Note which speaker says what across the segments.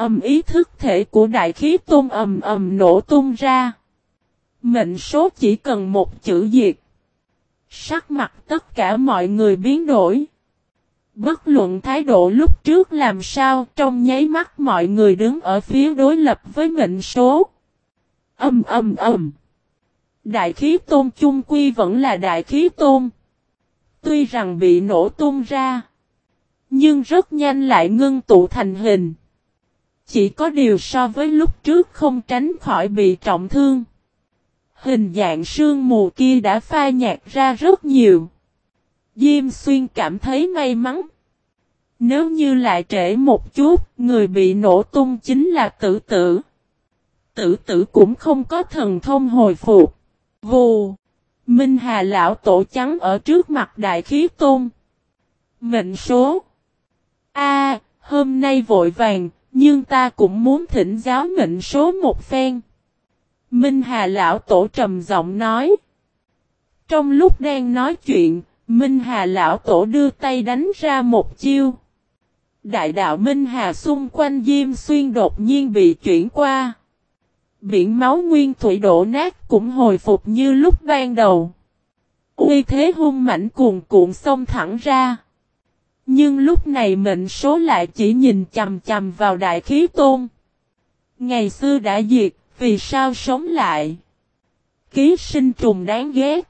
Speaker 1: âm ý thức thể của đại khí tôn ầm ầm nổ tung ra. Mệnh số chỉ cần một chữ diệt. Sắc mặt tất cả mọi người biến đổi. Bất luận thái độ lúc trước làm sao, trong nháy mắt mọi người đứng ở phía đối lập với mệnh số. Âm âm âm. Đại khí tôn chung quy vẫn là đại khí tôn. Tuy rằng bị nổ tung ra. Nhưng rất nhanh lại ngưng tụ thành hình. Chỉ có điều so với lúc trước không tránh khỏi bị trọng thương. Hình dạng sương mù kia đã pha nhạt ra rất nhiều. Diêm xuyên cảm thấy may mắn. Nếu như lại trễ một chút, người bị nổ tung chính là tử tử. Tử tử cũng không có thần thông hồi phục. Vù. Minh Hà lão tổ trắng ở trước mặt đại khí tôn. Mệnh số. A, hôm nay vội vàng, nhưng ta cũng muốn thỉnh giáo mệnh số một phen. Minh Hà lão tổ trầm giọng nói. Trong lúc đang nói chuyện, Minh Hà lão tổ đưa tay đánh ra một chiêu. Đại đạo Minh Hà xung quanh Diêm Xuyên đột nhiên bị chuyển qua. Biển máu nguyên thủy đổ nát cũng hồi phục như lúc ban đầu. Uy thế hung mảnh cuồn cuộn xông thẳng ra. Nhưng lúc này mệnh số lại chỉ nhìn chầm chầm vào đại khí tôn. Ngày xưa đã diệt, vì sao sống lại? Ký sinh trùng đáng ghét.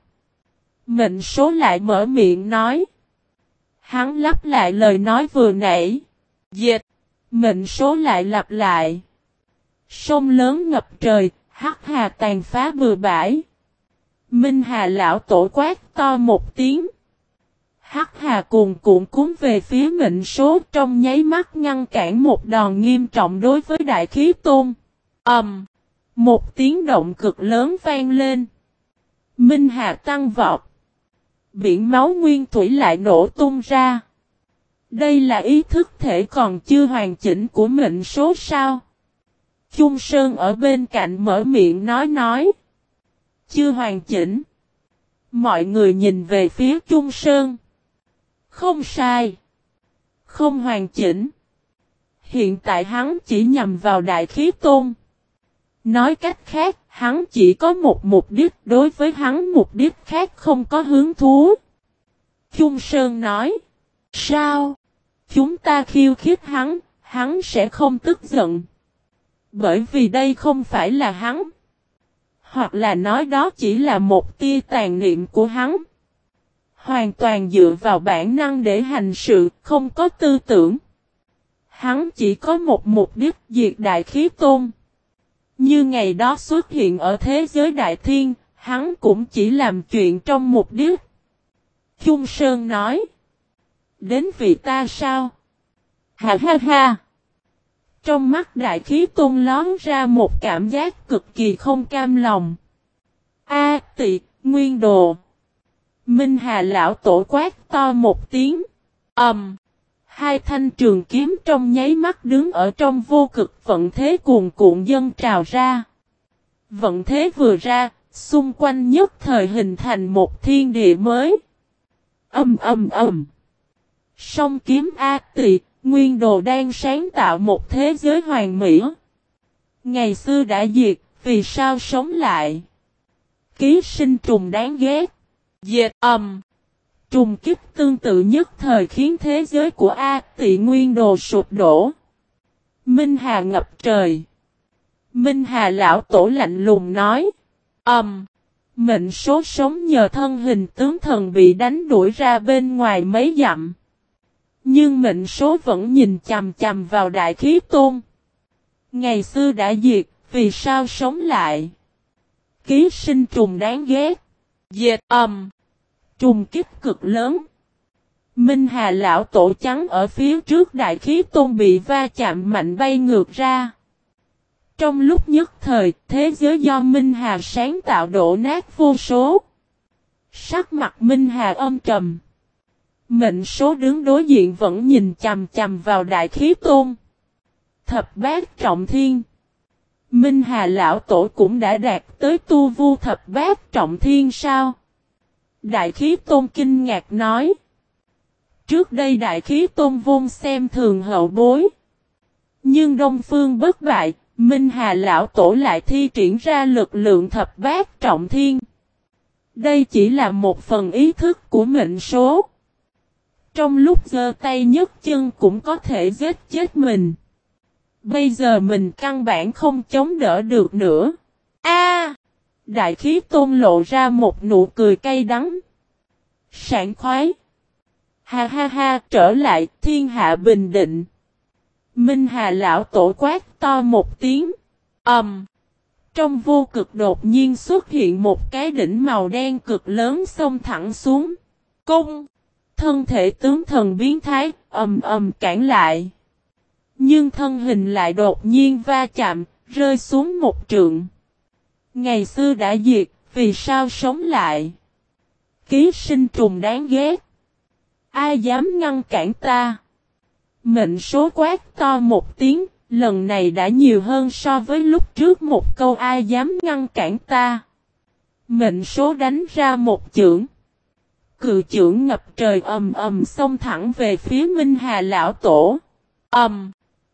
Speaker 1: Mệnh số lại mở miệng nói. Hắn lắp lại lời nói vừa nãy. Dịch. Mệnh số lại lặp lại. Sông lớn ngập trời, hắc hà tàn phá bừa bãi. Minh Hà lão tổ quát to một tiếng. Hắc hà cuồn cuộn cuốn về phía mệnh số trong nháy mắt ngăn cản một đòn nghiêm trọng đối với đại khí tôn. Ẩm. Um, một tiếng động cực lớn vang lên. Minh Hà tăng vọt. Biển máu nguyên thủy lại nổ tung ra. Đây là ý thức thể còn chưa hoàn chỉnh của mệnh số sao. Trung Sơn ở bên cạnh mở miệng nói nói. Chưa hoàn chỉnh. Mọi người nhìn về phía Trung Sơn. Không sai. Không hoàn chỉnh. Hiện tại hắn chỉ nhằm vào đại khí tôn. Nói cách khác, hắn chỉ có một mục đích đối với hắn mục đích khác không có hướng thú. Trung Sơn nói. Sao? Chúng ta khiêu khích hắn, hắn sẽ không tức giận. Bởi vì đây không phải là hắn. Hoặc là nói đó chỉ là một tia tàn niệm của hắn. Hoàn toàn dựa vào bản năng để hành sự, không có tư tưởng. Hắn chỉ có một mục đích diệt đại khí tôn. Như ngày đó xuất hiện ở thế giới đại thiên, hắn cũng chỉ làm chuyện trong mục đích. Trung Sơn nói. Đến vì ta sao? Ha ha ha! Trong mắt đại khí tôn lón ra một cảm giác cực kỳ không cam lòng. A tị, nguyên đồ. Minh Hà lão tổ quát to một tiếng. Ầm. Um, hai thanh trường kiếm trong nháy mắt đứng ở trong vô cực vận thế cuồn cuộn dân trào ra. Vận thế vừa ra, xung quanh nhất thời hình thành một thiên địa mới. Âm âm âm. Song kiếm A tỳ nguyên đồ đang sáng tạo một thế giới hoàn mỹ. Ngày xưa đã diệt, vì sao sống lại? Ký sinh trùng đáng ghét. Diệt ầm. Trùng kích tương tự nhất thời khiến thế giới của A tị nguyên đồ sụp đổ. Minh Hà ngập trời. Minh Hà lão tổ lạnh lùng nói. Ầm. Mệnh số sống nhờ thân hình tướng thần bị đánh đuổi ra bên ngoài mấy dặm. Nhưng mệnh số vẫn nhìn chằm chằm vào đại khí tôn. Ngày xưa đã diệt, vì sao sống lại? Ký sinh trùng đáng ghét. Dệt ầm. Trùng kích cực lớn. Minh Hà lão tổ trắng ở phía trước đại khí tôn bị va chạm mạnh bay ngược ra. Trong lúc nhất thời, thế giới do Minh Hà sáng tạo đổ nát vô số. Sắc mặt Minh Hà âm trầm. Mệnh số đứng đối diện vẫn nhìn chầm chầm vào đại khí tôn. Thập bát trọng thiên. Minh Hà Lão Tổ cũng đã đạt tới tu vu thập bát trọng thiên sao? Đại khí tôn kinh ngạc nói. Trước đây đại khí tôn vôn xem thường hậu bối. Nhưng Đông Phương bất bại, Minh Hà Lão Tổ lại thi triển ra lực lượng thập bát trọng thiên. Đây chỉ là một phần ý thức của mệnh số. Trong lúc giơ tay nhấc chân cũng có thể giết chết mình. Bây giờ mình căn bản không chống đỡ được nữa. A! đại khí tôn lộ ra một nụ cười cay đắng. Sảng khoái. Ha ha ha, trở lại, thiên hạ bình định. Minh Hà lão tổ quát to một tiếng. Ầm. Um. Trong vô cực đột nhiên xuất hiện một cái đỉnh màu đen cực lớn xông thẳng xuống. Cung. Thân thể tướng thần biến thái, ầm ầm cản lại. Nhưng thân hình lại đột nhiên va chạm, rơi xuống một trượng. Ngày xưa đã diệt, vì sao sống lại? Ký sinh trùng đáng ghét. Ai dám ngăn cản ta? Mệnh số quát to một tiếng, lần này đã nhiều hơn so với lúc trước một câu ai dám ngăn cản ta. Mệnh số đánh ra một chưởng. Cự chưởng ngập trời ầm ầm xông thẳng về phía Minh Hà Lão Tổ. Ầm.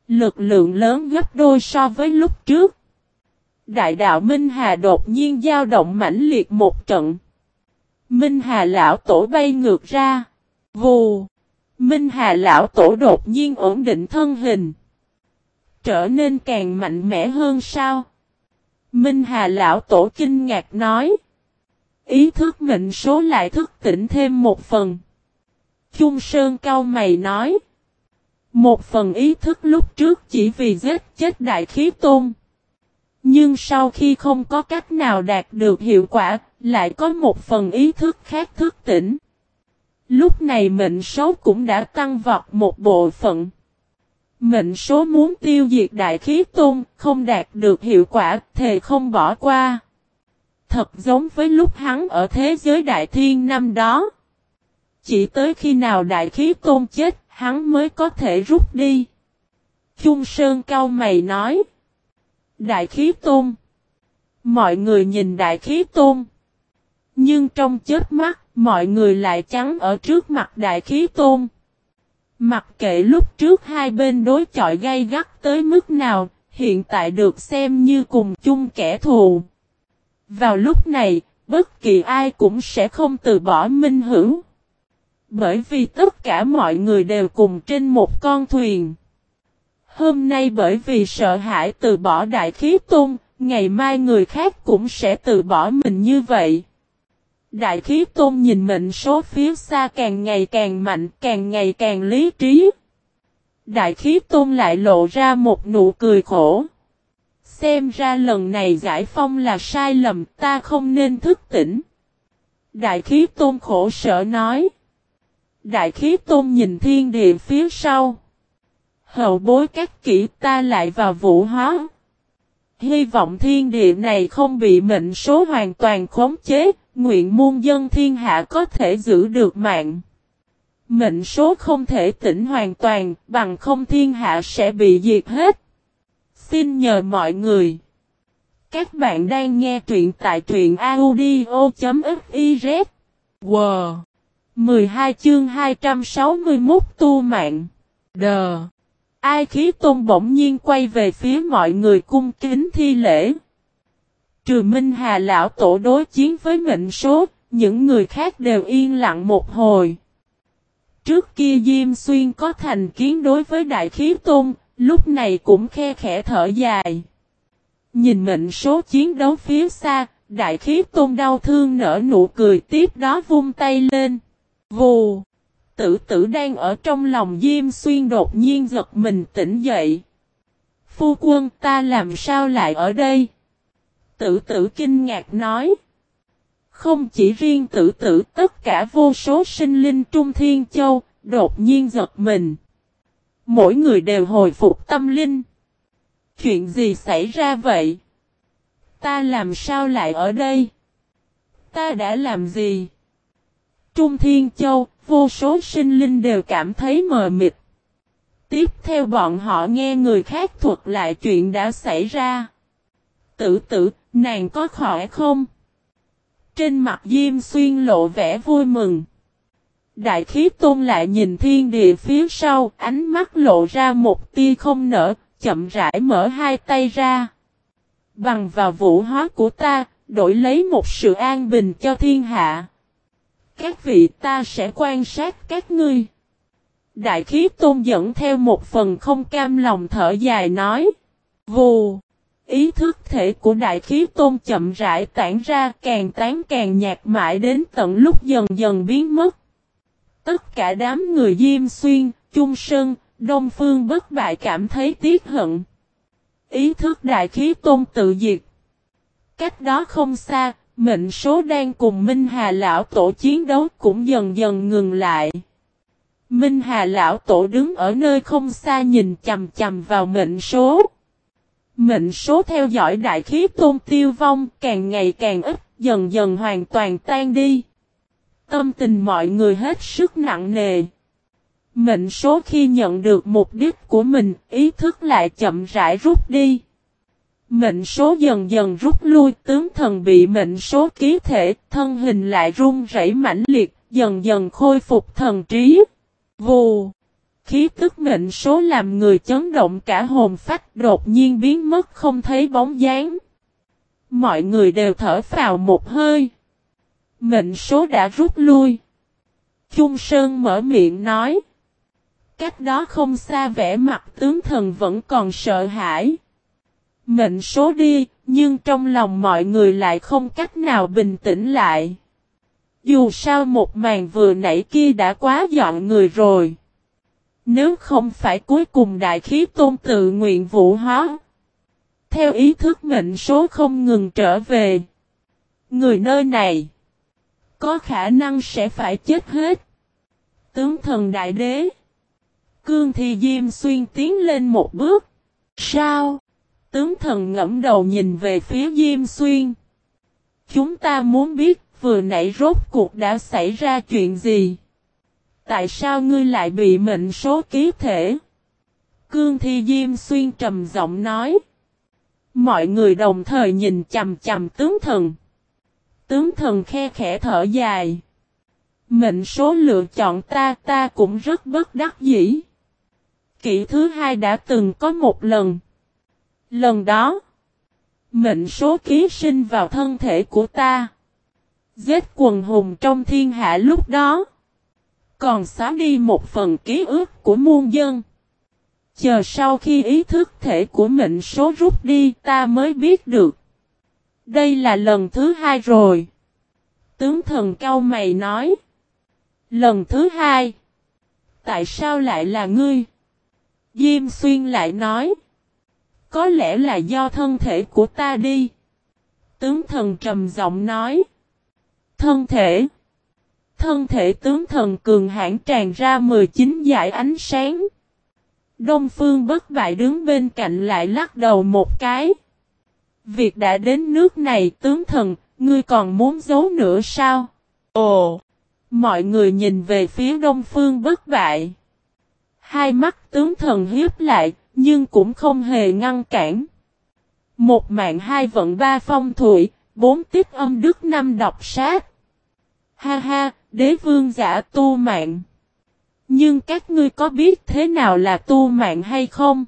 Speaker 1: Lực lượng lớn gấp đôi so với lúc trước. Đại đạo Minh Hà đột nhiên dao động mãnh liệt một trận. Minh Hà Lão Tổ bay ngược ra. Vù. Minh Hà Lão Tổ đột nhiên ổn định thân hình. Trở nên càng mạnh mẽ hơn sao? Minh Hà Lão Tổ kinh ngạc nói. Ý thức mệnh số lại thức tỉnh thêm một phần. Trung Sơn cao mày nói. Một phần ý thức lúc trước chỉ vì giết chết đại khí tôn. Nhưng sau khi không có cách nào đạt được hiệu quả, lại có một phần ý thức khác thức tỉnh. Lúc này mệnh số cũng đã tăng vọt một bộ phận. Mệnh số muốn tiêu diệt đại khí tôn, không đạt được hiệu quả, thề không bỏ qua. Thật giống với lúc hắn ở thế giới đại thiên năm đó. Chỉ tới khi nào đại khí tôn chết, hắn mới có thể rút đi. Trung Sơn cao mày nói. Đại khí tôn. Mọi người nhìn đại khí tôn. Nhưng trong chết mắt, mọi người lại trắng ở trước mặt đại khí tôn. Mặc kệ lúc trước hai bên đối chọi gay gắt tới mức nào, hiện tại được xem như cùng chung kẻ thù. Vào lúc này, bất kỳ ai cũng sẽ không từ bỏ minh hữu. Bởi vì tất cả mọi người đều cùng trên một con thuyền. Hôm nay bởi vì sợ hãi từ bỏ đại khí tôn, ngày mai người khác cũng sẽ từ bỏ mình như vậy. Đại khí tôn nhìn mệnh số phía xa càng ngày càng mạnh, càng ngày càng lý trí. Đại khí tôn lại lộ ra một nụ cười khổ. Xem ra lần này giải phong là sai lầm, ta không nên thức tỉnh. Đại khí tôn khổ sở nói. Đại khí tôn nhìn thiên địa phía sau. Hậu bối các kỹ ta lại vào vũ hóa. Hy vọng thiên địa này không bị mệnh số hoàn toàn khống chế, nguyện muôn dân thiên hạ có thể giữ được mạng. Mệnh số không thể tỉnh hoàn toàn, bằng không thiên hạ sẽ bị diệt hết. Xin nhờ mọi người. Các bạn đang nghe truyện tại truyện audio.fif. Wow! 12 chương 261 tu mạng. Đờ! Ai khí tôn bỗng nhiên quay về phía mọi người cung kính thi lễ. Trừ Minh Hà lão tổ đối chiến với mệnh số, những người khác đều yên lặng một hồi. Trước kia Diêm Xuyên có thành kiến đối với đại khí tôn, lúc này cũng khe khẽ thở dài. Nhìn mệnh số chiến đấu phía xa, đại khí tôn đau thương nở nụ cười tiếp đó vung tay lên. Vù! Tử tử đang ở trong lòng Diêm Xuyên đột nhiên giật mình tỉnh dậy. Phu quân ta làm sao lại ở đây? Tử tử kinh ngạc nói. Không chỉ riêng tử tử tất cả vô số sinh linh Trung Thiên Châu, đột nhiên giật mình. Mỗi người đều hồi phục tâm linh. Chuyện gì xảy ra vậy? Ta làm sao lại ở đây? Ta đã làm gì? Trung Thiên Châu, vô số sinh linh đều cảm thấy mờ mịt. Tiếp theo bọn họ nghe người khác thuật lại chuyện đã xảy ra. Tử tử, nàng có khỏe không? Trên mặt Diêm Xuyên lộ vẻ vui mừng. Đại khí tôn lại nhìn thiên địa phía sau, ánh mắt lộ ra một tia không nở, chậm rãi mở hai tay ra. Bằng vào vũ hóa của ta, đổi lấy một sự an bình cho thiên hạ. Các vị ta sẽ quan sát các ngươi. Đại khí tôn dẫn theo một phần không cam lòng thở dài nói. Vù. Ý thức thể của đại khí tôn chậm rãi tản ra càng tán càng nhạt mãi đến tận lúc dần dần biến mất. Tất cả đám người Diêm Xuyên, Trung Sơn, Đông Phương bất bại cảm thấy tiếc hận. Ý thức đại khí tôn tự diệt. Cách đó không xa, mệnh số đang cùng Minh Hà Lão Tổ chiến đấu cũng dần dần ngừng lại. Minh Hà Lão Tổ đứng ở nơi không xa nhìn chầm chầm vào mệnh số. Mệnh số theo dõi đại khí tôn tiêu vong càng ngày càng ít, dần dần hoàn toàn tan đi. Tâm tình mọi người hết sức nặng nề. Mệnh số khi nhận được mục đích của mình, ý thức lại chậm rãi rút đi. Mệnh số dần dần rút lui, tướng thần bị mệnh số ký thể, thân hình lại run rẩy mãnh liệt, dần dần khôi phục thần trí. Vù! Khí tức mệnh số làm người chấn động cả hồn phách đột nhiên biến mất không thấy bóng dáng. Mọi người đều thở phào một hơi. Mệnh số đã rút lui. Trung Sơn mở miệng nói. Cách đó không xa vẻ mặt tướng thần vẫn còn sợ hãi. Mệnh số đi, nhưng trong lòng mọi người lại không cách nào bình tĩnh lại. Dù sao một màn vừa nãy kia đã quá dọn người rồi. Nếu không phải cuối cùng đại khí tôn tự nguyện vũ hóa. Theo ý thức mệnh số không ngừng trở về. Người nơi này. Có khả năng sẽ phải chết hết. Tướng thần đại đế. Cương thì Diêm Xuyên tiến lên một bước. Sao? Tướng thần ngẫm đầu nhìn về phía Diêm Xuyên. Chúng ta muốn biết, vừa nãy rốt cuộc đã xảy ra chuyện gì? Tại sao ngươi lại bị mệnh số ký thể? Cương Thi Diêm Xuyên trầm giọng nói. Mọi người đồng thời nhìn chầm chầm tướng thần. Tướng thần khe khẽ thở dài. Mệnh số lựa chọn ta ta cũng rất bất đắc dĩ. Kỷ thứ hai đã từng có một lần. Lần đó, mệnh số ký sinh vào thân thể của ta. Giết quần hùng trong thiên hạ lúc đó. Còn xóa đi một phần ký ức của muôn dân. Chờ sau khi ý thức thể của mệnh số rút đi ta mới biết được. Đây là lần thứ hai rồi. Tướng thần cao mày nói. Lần thứ hai. Tại sao lại là ngươi? Diêm xuyên lại nói. Có lẽ là do thân thể của ta đi. Tướng thần trầm giọng nói. Thân thể. Thân thể tướng thần cường hãn tràn ra 19 dải ánh sáng. Đông phương bất bại đứng bên cạnh lại lắc đầu một cái. Việc đã đến nước này tướng thần, ngươi còn muốn giấu nữa sao? Ồ! Mọi người nhìn về phía đông phương bất bại. Hai mắt tướng thần hiếp lại, nhưng cũng không hề ngăn cản. Một mạng hai vận ba phong thủy, bốn tiếp âm đức năm đọc sát. Ha ha, đế vương giả tu mạng. Nhưng các ngươi có biết thế nào là tu mạng hay không?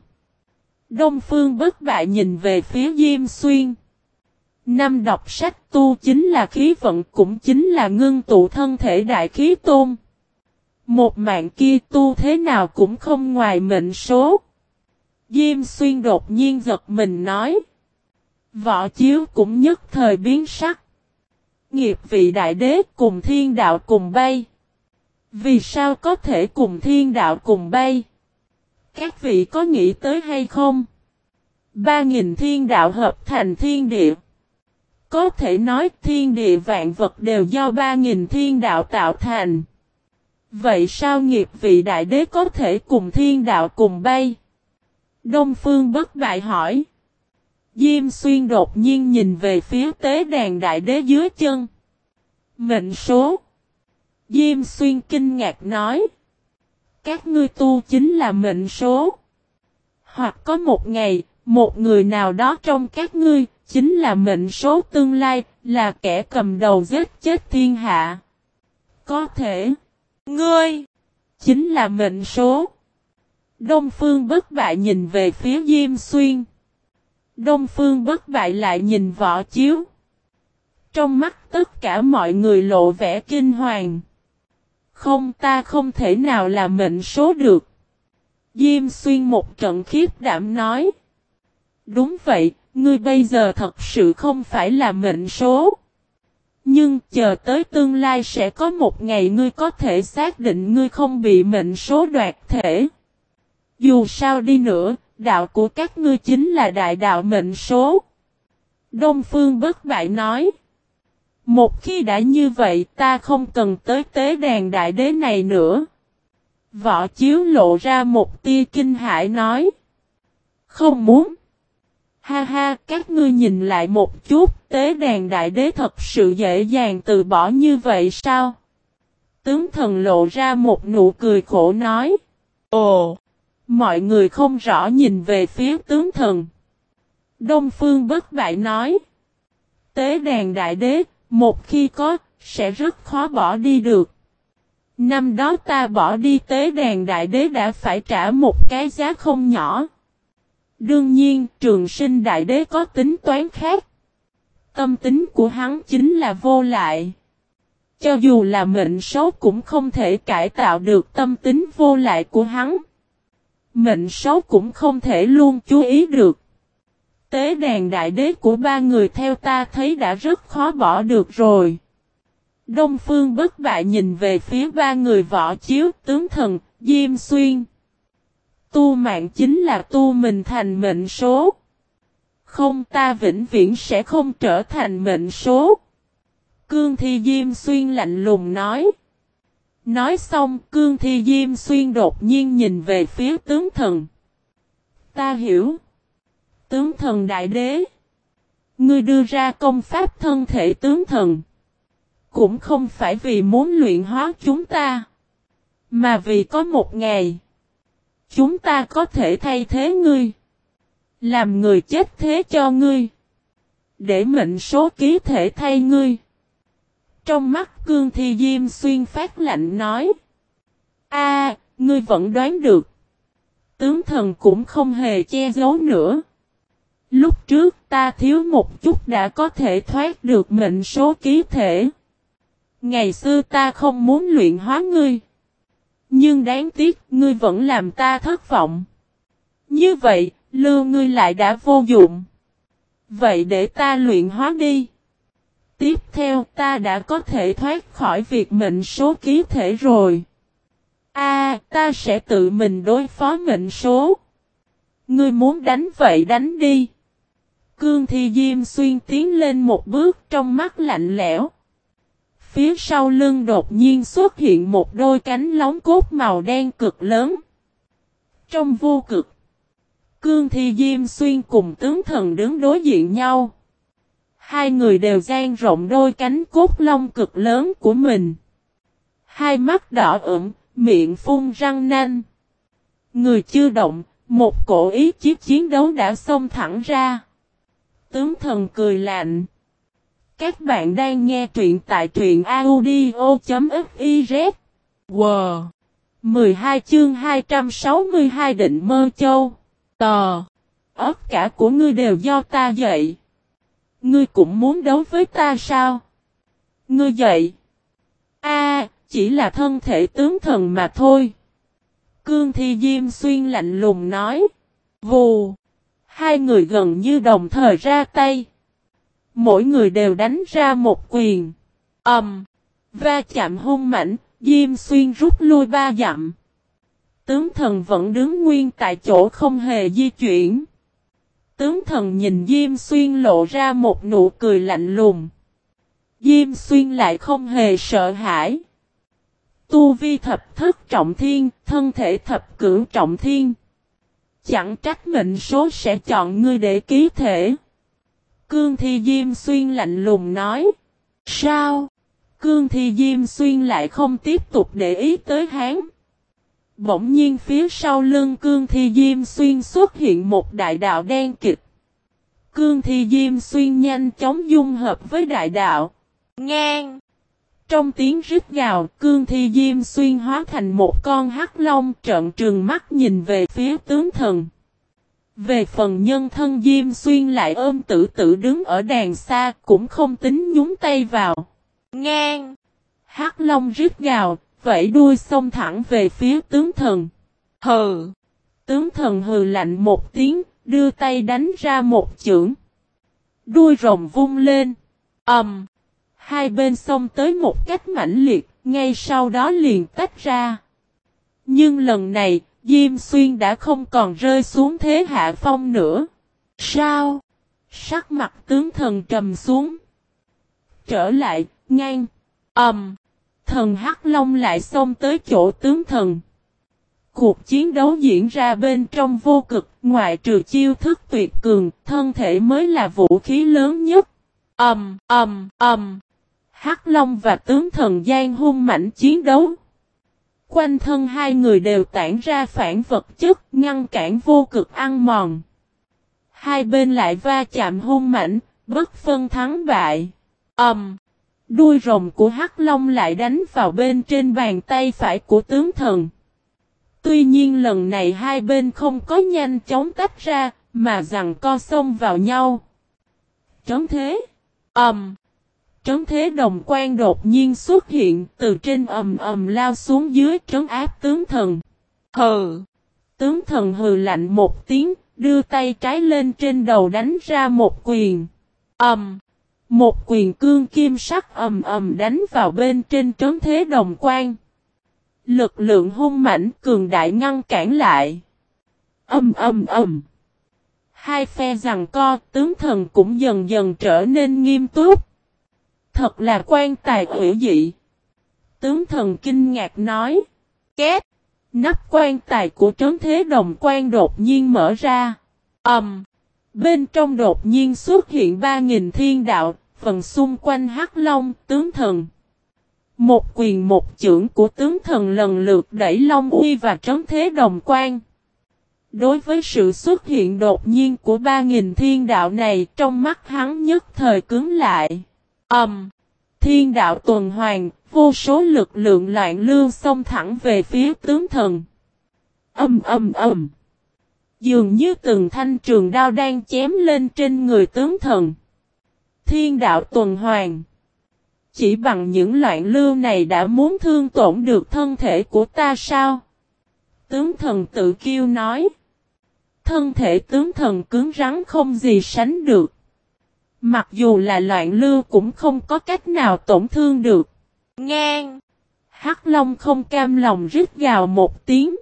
Speaker 1: Đông phương bất bại nhìn về phía Diêm Xuyên. Năm đọc sách tu chính là khí vận cũng chính là ngưng tụ thân thể đại khí tôn. Một mạng kia tu thế nào cũng không ngoài mệnh số. Diêm xuyên đột nhiên giật mình nói. Võ chiếu cũng nhất thời biến sắc. Nghiệp vị đại đế cùng thiên đạo cùng bay. Vì sao có thể cùng thiên đạo cùng bay? Các vị có nghĩ tới hay không? Ba nghìn thiên đạo hợp thành thiên địa. Có thể nói thiên địa vạn vật đều do ba nghìn thiên đạo tạo thành. Vậy sao nghiệp vị đại đế có thể cùng thiên đạo cùng bay? Đông Phương bất bại hỏi. Diêm xuyên đột nhiên nhìn về phía tế đàn đại đế dưới chân. Mệnh số. Diêm xuyên kinh ngạc nói. Các ngươi tu chính là mệnh số. Hoặc có một ngày, một người nào đó trong các ngươi, chính là mệnh số tương lai, là kẻ cầm đầu giết chết thiên hạ. Có thể. Ngươi. Chính là mệnh số. Đông Phương bất bại nhìn về phía Diêm Xuyên. Đông Phương bất bại lại nhìn võ chiếu. Trong mắt tất cả mọi người lộ vẻ kinh hoàng. Không ta không thể nào là mệnh số được. Diêm xuyên một trận khiếp đảm nói. Đúng vậy, ngươi bây giờ thật sự không phải là mệnh số. Nhưng chờ tới tương lai sẽ có một ngày ngươi có thể xác định ngươi không bị mệnh số đoạt thể. Dù sao đi nữa, đạo của các ngươi chính là đại đạo mệnh số. Đông Phương bất bại nói. Một khi đã như vậy ta không cần tới tế đàn đại đế này nữa. Võ chiếu lộ ra một tia kinh hãi nói. Không muốn. Ha ha, các ngươi nhìn lại một chút, tế đàn đại đế thật sự dễ dàng từ bỏ như vậy sao? Tướng thần lộ ra một nụ cười khổ nói. Ồ! Mọi người không rõ nhìn về phía tướng thần. Đông Phương bất bại nói. Tế đàn đại đế, một khi có, sẽ rất khó bỏ đi được. Năm đó ta bỏ đi tế đàn đại đế đã phải trả một cái giá không nhỏ. Đương nhiên, trường sinh đại đế có tính toán khác. Tâm tính của hắn chính là vô lại. Cho dù là mệnh xấu cũng không thể cải tạo được tâm tính vô lại của hắn. Mệnh xấu cũng không thể luôn chú ý được. Tế đàn đại đế của ba người theo ta thấy đã rất khó bỏ được rồi. Đông Phương bất bại nhìn về phía ba người võ chiếu, tướng thần, Diêm Xuyên. Tu mạng chính là tu mình thành mệnh số. Không ta vĩnh viễn sẽ không trở thành mệnh số. Cương Thi Diêm Xuyên lạnh lùng nói. Nói xong, Cương Thi Diêm Xuyên đột nhiên nhìn về phía tướng thần. Ta hiểu. Tướng thần đại đế. Ngươi đưa ra công pháp thân thể tướng thần. Cũng không phải vì muốn luyện hóa chúng ta. Mà vì có một ngày. Chúng ta có thể thay thế ngươi. Làm người chết thế cho ngươi. Để mệnh số ký thể thay ngươi. Trong mắt cương thi diêm xuyên phát lạnh nói. a ngươi vẫn đoán được. Tướng thần cũng không hề che giấu nữa. Lúc trước ta thiếu một chút đã có thể thoát được mệnh số ký thể. Ngày xưa ta không muốn luyện hóa ngươi. Nhưng đáng tiếc ngươi vẫn làm ta thất vọng. Như vậy, lưu ngươi lại đã vô dụng. Vậy để ta luyện hóa đi. Tiếp theo ta đã có thể thoát khỏi việc mệnh số ký thể rồi. A, ta sẽ tự mình đối phó mệnh số. Ngươi muốn đánh vậy đánh đi. Cương Thi Diêm Xuyên tiến lên một bước trong mắt lạnh lẽo. Phía sau lưng đột nhiên xuất hiện một đôi cánh lóng cốt màu đen cực lớn. Trong vô cực, Cương Thi Diêm Xuyên cùng tướng thần đứng đối diện nhau. Hai người đều dang rộng đôi cánh cốt lông cực lớn của mình. Hai mắt đỏ ửng, miệng phun răng nanh. Người chưa động, một cổ ý chí chiến đấu đã xông thẳng ra. Tướng thần cười lạnh. Các bạn đang nghe truyện tại truyện audio.fiz. Wow! 12 chương 262 định mơ châu. Tò! Ất cả của ngươi đều do ta dạy. Ngươi cũng muốn đấu với ta sao? Ngươi dậy. A, chỉ là thân thể tướng thần mà thôi. Cương Thi Diêm Xuyên lạnh lùng nói. Vù. Hai người gần như đồng thời ra tay. Mỗi người đều đánh ra một quyền. Ẩm. Um, va chạm hung mảnh, Diêm Xuyên rút lui ba dặm. Tướng thần vẫn đứng nguyên tại chỗ không hề di chuyển. Tướng thần nhìn Diêm Xuyên lộ ra một nụ cười lạnh lùng. Diêm Xuyên lại không hề sợ hãi. Tu vi thập thức trọng thiên, thân thể thập cửu trọng thiên. Chẳng trách mệnh số sẽ chọn ngươi để ký thể. Cương Thi Diêm Xuyên lạnh lùng nói. Sao? Cương Thi Diêm Xuyên lại không tiếp tục để ý tới hắn. Bỗng nhiên phía sau lưng Cương Thi Diêm Xuyên xuất hiện một đại đạo đen kịch. Cương Thi Diêm Xuyên nhanh chóng dung hợp với đại đạo. Ngang! Trong tiếng rít gào, cương thi diêm xuyên hóa thành một con hắc long trợn trừng mắt nhìn về phía tướng thần. Về phần nhân thân diêm xuyên lại ôm tử tử đứng ở đàn xa cũng không tính nhúng tay vào. Ngang! Hắc long rít gào, vẫy đuôi xông thẳng về phía tướng thần. Hừ! Tướng thần hừ lạnh một tiếng, đưa tay đánh ra một chưởng. Đuôi rồng vung lên. ầm, um, Hai bên xông tới một cách mãnh liệt, ngay sau đó liền tách ra. Nhưng lần này, Diêm Xuyên đã không còn rơi xuống thế hạ phong nữa. Sao? Sắc mặt tướng thần trầm xuống. Trở lại, ngang. ầm, um, Thần Hắc Long lại xông tới chỗ tướng thần. Cuộc chiến đấu diễn ra bên trong vô cực, ngoại trừ chiêu thức tuyệt cường, thân thể mới là vũ khí lớn nhất. Ầm, ầm, ầm. Hắc Long và tướng thần gian hung mạnh chiến đấu. Quanh thân hai người đều tản ra phản vật chất, ngăn cản vô cực ăn mòn. Hai bên lại va chạm hung mạnh, bất phân thắng bại. Ầm. Đuôi rồng của Hắc Long lại đánh vào bên trên bàn tay phải của tướng thần. Tuy nhiên lần này hai bên không có nhanh chóng tách ra, mà rằng co xông vào nhau. Trấn thế. Ầm. Um, trấn thế đồng quan đột nhiên xuất hiện từ trên ầm ầm lao xuống dưới trấn áp tướng thần. Hừ! Tướng thần hừ lạnh một tiếng, đưa tay trái lên trên đầu đánh ra một quyền. Ầm! Một quyền cương kim sắc ầm ầm đánh vào bên trên trấn thế đồng quan. Lực lượng hung mãnh cường đại ngăn cản lại. Ầm ầm ầm. Hai phe rằng co, tướng thần cũng dần dần trở nên nghiêm túc. Thật là quan tài hữu dị. Tướng thần kinh ngạc nói. Két. Nắp quan tài của trấn thế đồng quan đột nhiên mở ra. Ẩm. Bên trong đột nhiên xuất hiện ba nghìn thiên đạo, phần xung quanh hắc long, tướng thần. Một quyền một chưởng của tướng thần lần lượt đẩy Long Uy và trấn thế đồng quan. Đối với sự xuất hiện đột nhiên của ba nghìn thiên đạo này trong mắt hắn nhất thời cứng lại. Ẩm. Um, thiên đạo tuần hoàn, vô số lực lượng loạn lưu xông thẳng về phía tướng thần. Âm âm âm. Dường như từng thanh trường đao đang chém lên trên người tướng thần. Thiên đạo tuần hoàn. Chỉ bằng những loạn lưu này đã muốn thương tổn được thân thể của ta sao? Tướng thần tự kiêu nói. Thân thể tướng thần cứng rắn không gì sánh được. Mặc dù là loạn lưu cũng không có cách nào tổn thương được. Ngang. Hắc Long không cam lòng rít gào một tiếng.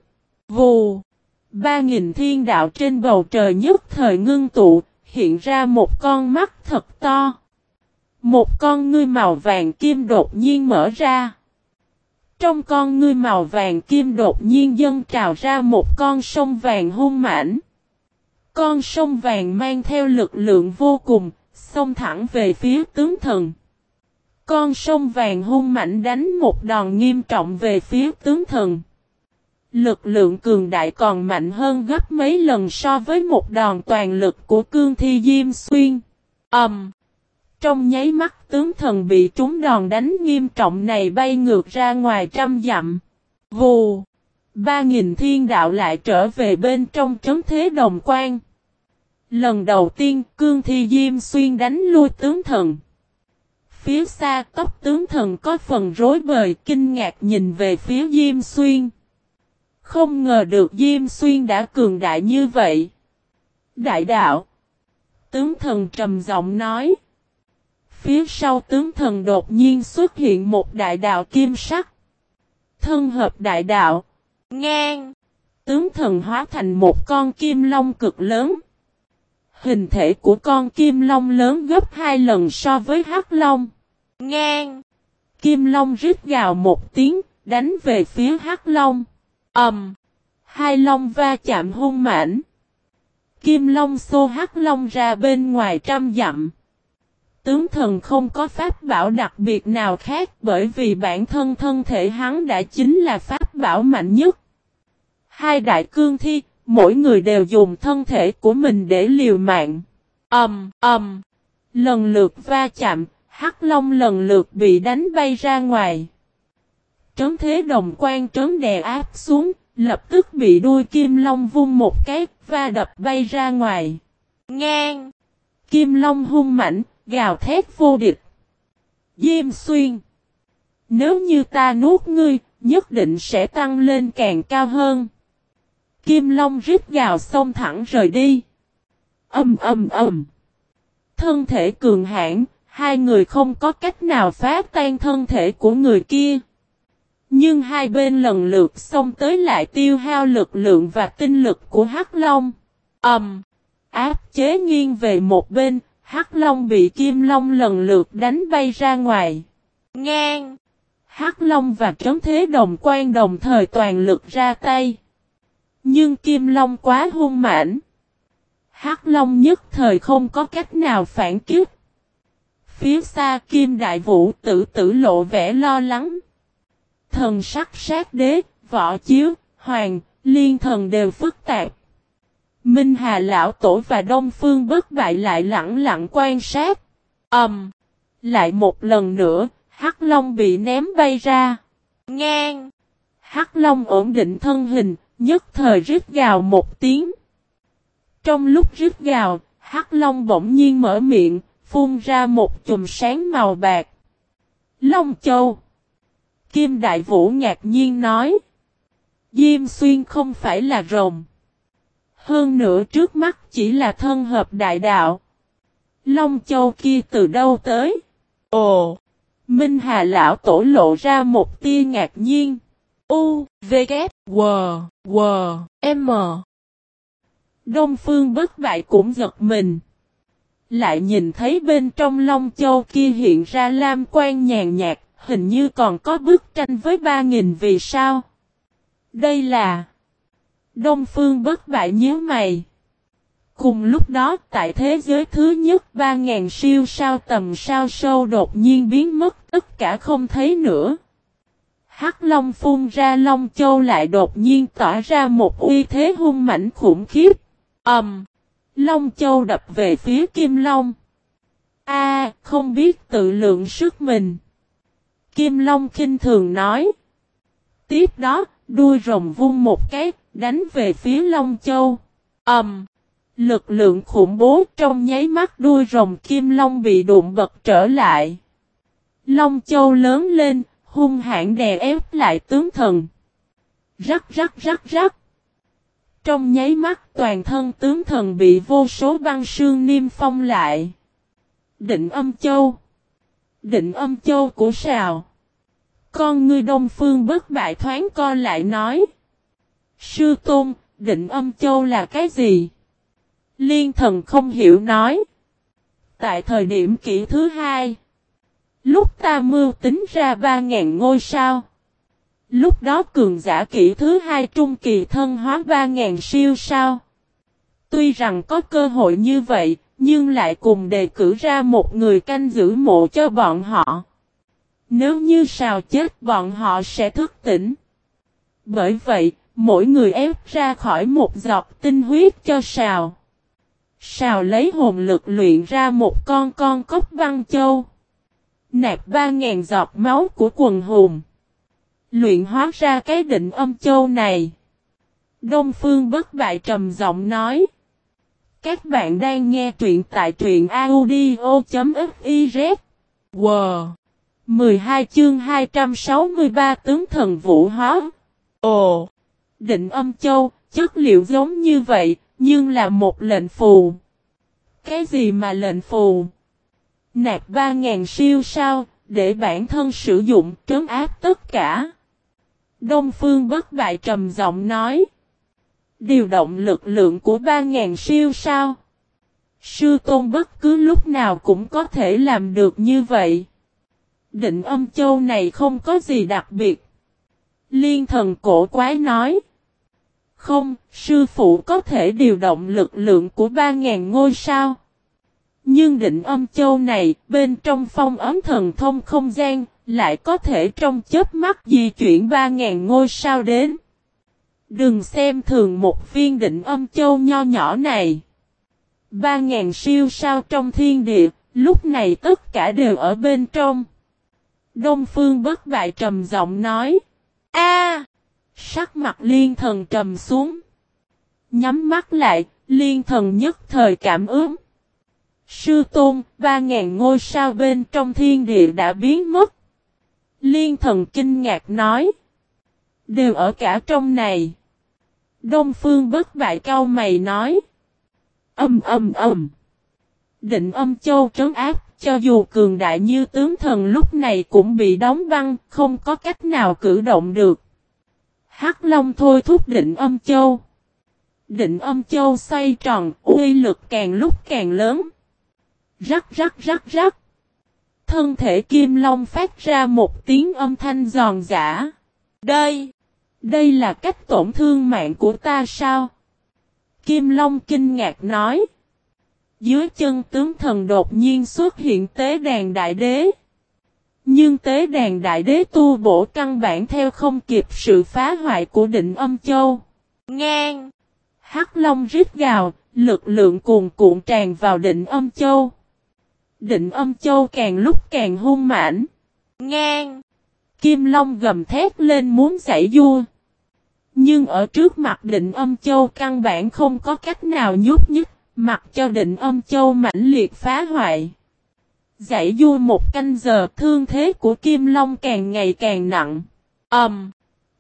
Speaker 1: Vù. Ba nghìn thiên đạo trên bầu trời nhất thời ngưng tụ, hiện ra một con mắt thật to. Một con ngươi màu vàng kim đột nhiên mở ra. Trong con ngươi màu vàng kim đột nhiên dâng trào ra một con sông vàng hung mãnh. Con sông vàng mang theo lực lượng vô cùng, xông thẳng về phía tướng thần. Con sông vàng hung mạnh đánh một đòn nghiêm trọng về phía tướng thần. Lực lượng cường đại còn mạnh hơn gấp mấy lần so với một đòn toàn lực của cương thi diêm xuyên. Ẩm. Um, trong nháy mắt tướng thần bị trúng đòn đánh nghiêm trọng này bay ngược ra ngoài trăm dặm. Vù. Ba nghìn thiên đạo lại trở về bên trong trấn thế đồng quan. Lần đầu tiên cương thi diêm xuyên đánh lui tướng thần. Phía xa tóc tướng thần có phần rối bời kinh ngạc nhìn về phía diêm xuyên. Không ngờ được diêm xuyên đã cường đại như vậy. Đại đạo. Tướng thần trầm giọng nói. Phía sau tướng thần đột nhiên xuất hiện một đại đạo kim sắc. Thân hợp đại đạo. Ngang. Tướng thần hóa thành một con kim long cực lớn. Hình thể của con kim long lớn gấp hai lần so với hắc long. Ngang. Kim long rít gào một tiếng, đánh về phía hắc long ầm, um, Hai long va chạm hung mãnh. Kim long xô hắc long ra bên ngoài trăm dặm. Tướng thần không có pháp bảo đặc biệt nào khác bởi vì bản thân thân thể hắn đã chính là pháp bảo mạnh nhất. Hai đại cương thi, Mỗi người đều dùng thân thể của mình để liều mạng. Ầm, um, ầm. Um. Lần lượt va chạm, Hắc Long lần lượt bị đánh bay ra ngoài. Trấn thế đồng quan trấn đè áp xuống, lập tức bị đuôi kim long vung một cái, va đập bay ra ngoài. Ngang! Kim long hung mảnh, gào thét vô địch. Diêm xuyên! Nếu như ta nuốt ngươi, nhất định sẽ tăng lên càng cao hơn. Kim long rít gào xông thẳng rời đi. Âm âm âm! Thân thể cường hãn, hai người không có cách nào phá tan thân thể của người kia. Nhưng hai bên lần lượt xông tới lại tiêu hao lực lượng và tinh lực của Hắc Long. Ầm. Um, áp chế nghiêng về một bên, Hắc Long bị Kim Long lần lượt đánh bay ra ngoài. Ngang. Hắc Long và Trấn Thế Đồng quan đồng thời toàn lực ra tay. Nhưng Kim Long quá hung mãnh. Hắc Long nhất thời không có cách nào phản kích. Phía xa Kim Đại Vũ tử tử lộ vẻ lo lắng thần sắc sát đế, võ chiếu, hoàng, liên thần đều phức tạp. Minh Hà Lão Tổ và Đông Phương bất bại lại lặng lặng quan sát. Ẩm! Um, lại một lần nữa, Hắc Long bị ném bay ra. Ngang! Hắc Long ổn định thân hình, nhất thời rít gào một tiếng. Trong lúc rít gào, Hắc Long bỗng nhiên mở miệng, phun ra một chùm sáng màu bạc. Long Châu! Kim Đại Vũ ngạc nhiên nói. Diêm xuyên không phải là rồng. Hơn nữa trước mắt chỉ là thân hợp đại đạo. Long Châu kia từ đâu tới? Ồ! Minh Hà Lão Tổ lộ ra một tia ngạc nhiên. U, V, K, W, W, M. Đông Phương bất bại cũng giật mình. Lại nhìn thấy bên trong Long Châu kia hiện ra lam quan nhàn nhạt hình như còn có bức tranh với 3.000 vì sao. Đây là Đông Phương bất bại nhớ mày. Cùng lúc đó tại thế giới thứ nhất 3.000 siêu sao tầm sao sâu đột nhiên biến mất tất cả không thấy nữa. Hắc Long phun ra Long Châu lại đột nhiên tỏa ra một uy thế hung mãnh khủng khiếp. Ầm! Um, Long Châu đập về phía Kim Long. A, không biết tự lượng sức mình. Kim Long khinh thường nói. Tiếp đó, đuôi rồng vung một cái, đánh về phía Long Châu. Ầm! Um, lực lượng khủng bố trong nháy mắt đuôi rồng Kim Long bị đụng bật trở lại. Long Châu lớn lên, hung hãn đè ép lại tướng thần. Rắc rắc rắc rắc. Trong nháy mắt toàn thân tướng thần bị vô số băng sương niêm phong lại. Định âm châu định âm châu của sào. Con ngươi đông phương bất bại thoáng co lại nói. Sư tôn, định âm châu là cái gì? Liên thần không hiểu nói. Tại thời điểm kỷ thứ hai, lúc ta mưu tính ra ba ngàn ngôi sao. Lúc đó cường giả kỷ thứ hai trung kỳ thân hóa ba ngàn siêu sao. Tuy rằng có cơ hội như vậy, nhưng lại cùng đề cử ra một người canh giữ mộ cho bọn họ. Nếu như sào chết bọn họ sẽ thức tỉnh. Bởi vậy, mỗi người ép ra khỏi một giọt tinh huyết cho sào. Sào lấy hồn lực luyện ra một con con cốc băng châu. Nạp ba ngàn giọt máu của quần hùng. Luyện hóa ra cái định âm châu này. Đông Phương bất bại trầm giọng nói. Các bạn đang nghe truyện tại truyện audio.fiz. Wow! 12 chương 263 tướng thần vũ hóa. Ồ! Định âm châu, chất liệu giống như vậy, nhưng là một lệnh phù. Cái gì mà lệnh phù? Nạp 3.000 siêu sao, để bản thân sử dụng trấn áp tất cả. Đông Phương bất bại trầm giọng nói. Điều động lực lượng của 3.000 siêu sao. Sư tôn bất cứ lúc nào cũng có thể làm được như vậy. Định âm châu này không có gì đặc biệt. Liên thần cổ quái nói. Không, sư phụ có thể điều động lực lượng của 3.000 ngôi sao. Nhưng định âm châu này, bên trong phong ấm thần thông không gian, lại có thể trong chớp mắt di chuyển 3.000 ngôi sao đến. Đừng xem thường một viên định âm châu nho nhỏ này. 3.000 siêu sao trong thiên địa, Lúc này tất cả đều ở bên trong. Đông Phương bất bại trầm giọng nói. A Sắc mặt liên thần trầm xuống. Nhắm mắt lại, liên thần nhất thời cảm ứng. Sư tôn, ba ngàn ngôi sao bên trong thiên địa đã biến mất. Liên thần kinh ngạc nói. Đều ở cả trong này. Đông phương bất bại cao mày nói. Âm âm âm. Định âm châu trấn áp, cho dù cường đại như tướng thần lúc này cũng bị đóng băng, không có cách nào cử động được. Hắc Long thôi thúc định âm châu. Định âm châu xoay tròn, uy lực càng lúc càng lớn. Rắc rắc rắc rắc. Thân thể Kim Long phát ra một tiếng âm thanh giòn giả. Đây, đây là cách tổn thương mạng của ta sao? Kim Long kinh ngạc nói. Dưới chân tướng thần đột nhiên xuất hiện tế đàn đại đế. Nhưng tế đàn đại đế tu bổ căn bản theo không kịp sự phá hoại của định âm châu. Ngang! Hắc Long rít gào, lực lượng cuồn cuộn tràn vào định âm châu. Định âm châu càng lúc càng hung mãnh. Ngang! Kim Long gầm thét lên muốn giải vua. Nhưng ở trước mặt định âm châu căn bản không có cách nào nhúc nhích, mặc cho định âm châu mãnh liệt phá hoại. Giải vua một canh giờ thương thế của Kim Long càng ngày càng nặng. Ẩm! Um,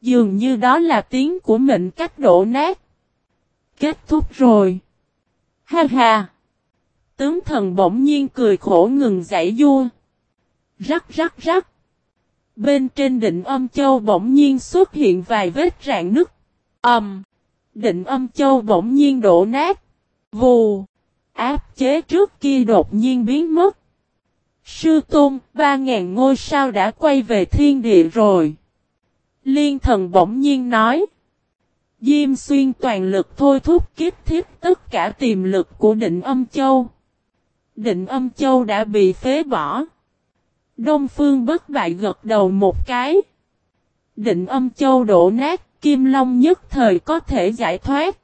Speaker 1: dường như đó là tiếng của mệnh cách đổ nát. Kết thúc rồi. Ha ha! Tướng thần bỗng nhiên cười khổ ngừng giải vua. Rắc rắc rắc! Bên trên định âm châu bỗng nhiên xuất hiện vài vết rạn nứt. ầm, Um, định âm châu bỗng nhiên đổ nát. Vù! Áp chế trước kia đột nhiên biến mất. Sư Tôn, ba ngàn ngôi sao đã quay về thiên địa rồi. Liên thần bỗng nhiên nói. Diêm xuyên toàn lực thôi thúc kiếp thiết tất cả tiềm lực của định âm châu. Định âm châu đã bị phế bỏ. Đông phương bất bại gật đầu một cái. Định âm châu đổ nát, kim long nhất thời có thể giải thoát.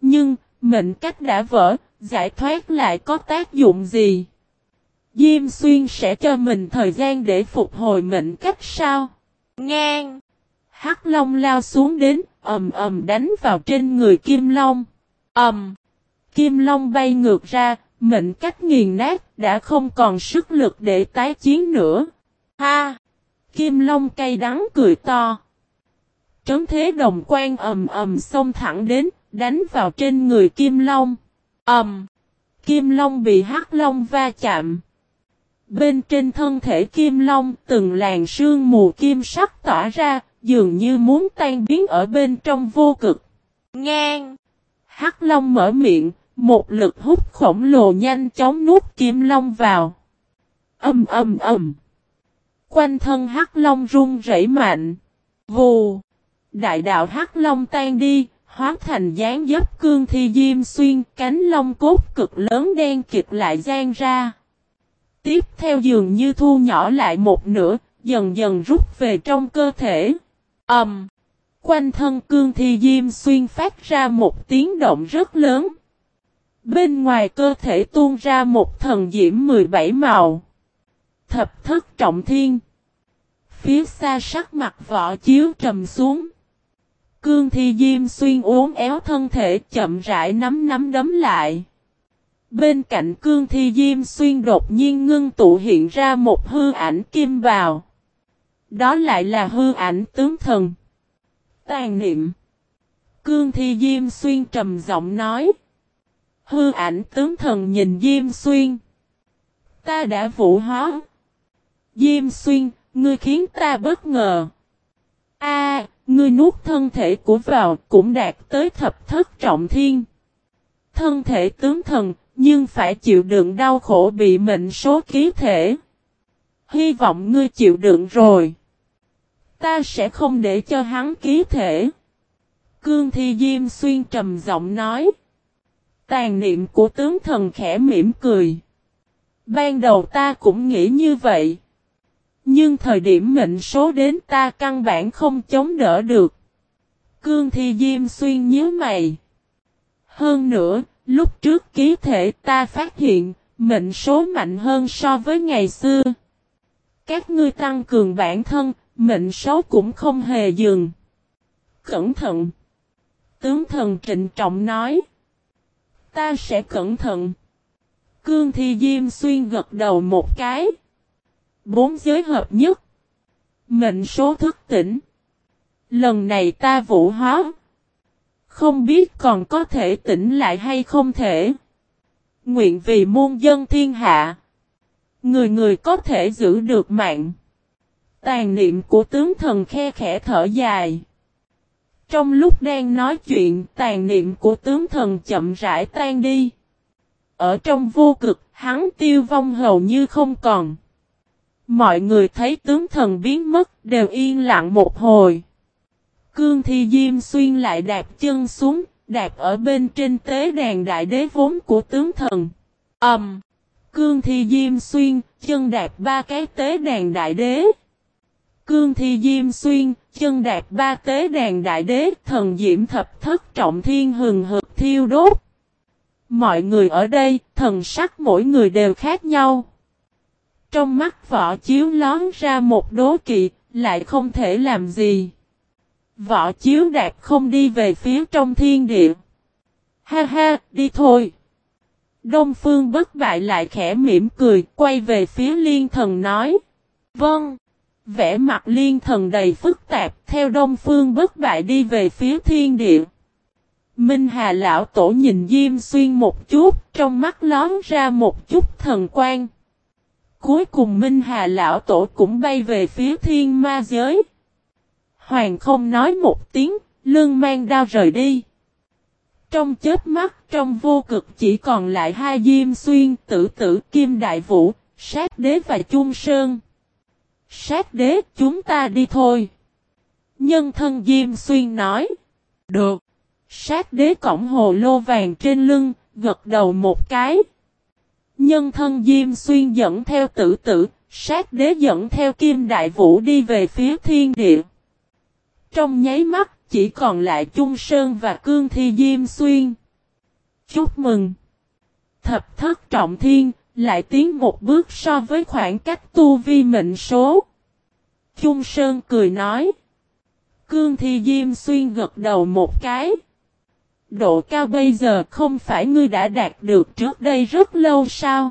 Speaker 1: Nhưng, mệnh cách đã vỡ, giải thoát lại có tác dụng gì? Diêm xuyên sẽ cho mình thời gian để phục hồi mệnh cách sao? Ngang! Hắc Long lao xuống đến, ầm ầm đánh vào trên người Kim Long. Ầm! Kim Long bay ngược ra, mệnh cách nghiền nát, đã không còn sức lực để tái chiến nữa. Ha! Kim Long cay đắng cười to. Trấn thế đồng quan ầm ầm xông thẳng đến, đánh vào trên người Kim Long. Ầm! Kim Long bị Hắc Long va chạm. Bên trên thân thể kim long từng làn sương mù kim sắc tỏa ra, dường như muốn tan biến ở bên trong vô cực. Ngang! Hắc long mở miệng, một lực hút khổng lồ nhanh chóng nuốt kim long vào. Âm âm âm! Quanh thân hắc long rung rẩy mạnh. Vù! Đại đạo hắc long tan đi, hóa thành dáng dấp cương thi diêm xuyên, cánh long cốt cực lớn đen kịch lại gian ra. Tiếp theo dường như thu nhỏ lại một nửa, dần dần rút về trong cơ thể. Ẩm! Um, quanh thân cương thi diêm xuyên phát ra một tiếng động rất lớn. Bên ngoài cơ thể tuôn ra một thần diễm 17 màu. Thập thất trọng thiên. Phía xa sắc mặt vỏ chiếu trầm xuống. Cương thi diêm xuyên uốn éo thân thể chậm rãi nắm nắm đấm lại. Bên cạnh cương thi diêm xuyên đột nhiên ngưng tụ hiện ra một hư ảnh kim bào. Đó lại là hư ảnh tướng thần. Tàn niệm. Cương thi diêm xuyên trầm giọng nói. Hư ảnh tướng thần nhìn diêm xuyên. Ta đã vũ hóa. Diêm xuyên, ngươi khiến ta bất ngờ. A, ngươi nuốt thân thể của vào cũng đạt tới thập thất trọng thiên. Thân thể tướng thần, nhưng phải chịu đựng đau khổ bị mệnh số ký thể. Hy vọng ngươi chịu đựng rồi. Ta sẽ không để cho hắn ký thể. Cương Thi Diêm Xuyên trầm giọng nói. Tàn niệm của tướng thần khẽ mỉm cười. Ban đầu ta cũng nghĩ như vậy. Nhưng thời điểm mệnh số đến ta căn bản không chống đỡ được. Cương Thi Diêm Xuyên nhớ mày. Hơn nữa, Lúc trước ký thể ta phát hiện, Mệnh số mạnh hơn so với ngày xưa. Các ngươi tăng cường bản thân, mệnh số cũng không hề dừng. Cẩn thận. Tướng thần trịnh trọng nói. Ta sẽ cẩn thận. Cương Thi Diêm Xuyên gật đầu một cái. Bốn giới hợp nhất. Mệnh số thức tỉnh. Lần này ta vũ hóa. Không biết còn có thể tỉnh lại hay không thể. Nguyện vì muôn dân thiên hạ. Người người có thể giữ được mạng. Tàn niệm của tướng thần khe khẽ thở dài. Trong lúc đang nói chuyện, tàn niệm của tướng thần chậm rãi tan đi. Ở trong vô cực, hắn tiêu vong hầu như không còn. Mọi người thấy tướng thần biến mất, đều yên lặng một hồi. Cương Thi Diêm Xuyên lại đạp chân xuống, đạp ở bên trên tế đàn đại đế vốn của tướng thần. Ẩm! Um, Cương Thi Diêm Xuyên, chân đạp ba cái tế đàn đại đế. Cương Thi Diêm Xuyên, chân đạt ba tế đàn đại đế, thần diễm thập thất trọng thiên hừng hực thiêu đốt. Mọi người ở đây, thần sắc mỗi người đều khác nhau. Trong mắt võ chiếu lón ra một đố kỵ, lại không thể làm gì. Võ chiếu đạt không đi về phía trong thiên địa. Ha ha, đi thôi. Đông phương bất bại lại khẽ mỉm cười, quay về phía liên thần nói. Vâng. Vẽ mặt liên thần đầy phức tạp, theo đông phương bất bại đi về phía thiên địa. Minh Hà lão tổ nhìn Diêm Xuyên một chút, trong mắt lón ra một chút thần quan. Cuối cùng Minh Hà lão tổ cũng bay về phía thiên ma giới. Hoàng không nói một tiếng, lương mang đao rời đi. Trong chết mắt trong vô cực chỉ còn lại hai Diêm Xuyên, tử tử Kim Đại Vũ, sát đế và Chung Sơn. Sát đế chúng ta đi thôi. Nhân thân Diêm Xuyên nói. Được. Sát đế cổng hồ lô vàng trên lưng, gật đầu một cái. Nhân thân Diêm Xuyên dẫn theo tử tử, sát đế dẫn theo Kim Đại Vũ đi về phía thiên địa. Trong nháy mắt, chỉ còn lại Trung Sơn và Cương Thi Diêm Xuyên. Chúc mừng! Thập thất trọng thiên, lại tiến một bước so với khoảng cách tu vi mệnh số. Trung Sơn cười nói. Cương Thi Diêm Xuyên gật đầu một cái. Độ cao bây giờ không phải ngươi đã đạt được trước đây rất lâu sao?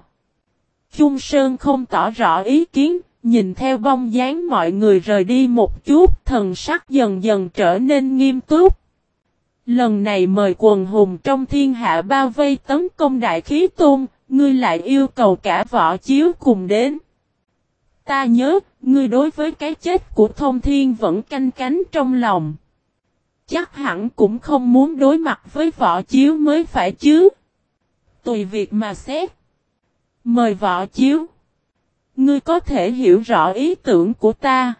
Speaker 1: Trung Sơn không tỏ rõ ý kiến, nhìn theo bong dáng mọi người rời đi một chút, thần sắc dần dần trở nên nghiêm túc. Lần này mời quần hùng trong thiên hạ bao vây tấn công đại khí tôn, ngươi lại yêu cầu cả võ chiếu cùng đến. Ta nhớ, ngươi đối với cái chết của thông thiên vẫn canh cánh trong lòng. Chắc hẳn cũng không muốn đối mặt với võ chiếu mới phải chứ. Tùy việc mà xét. Mời võ chiếu. Ngươi có thể hiểu rõ ý tưởng của ta.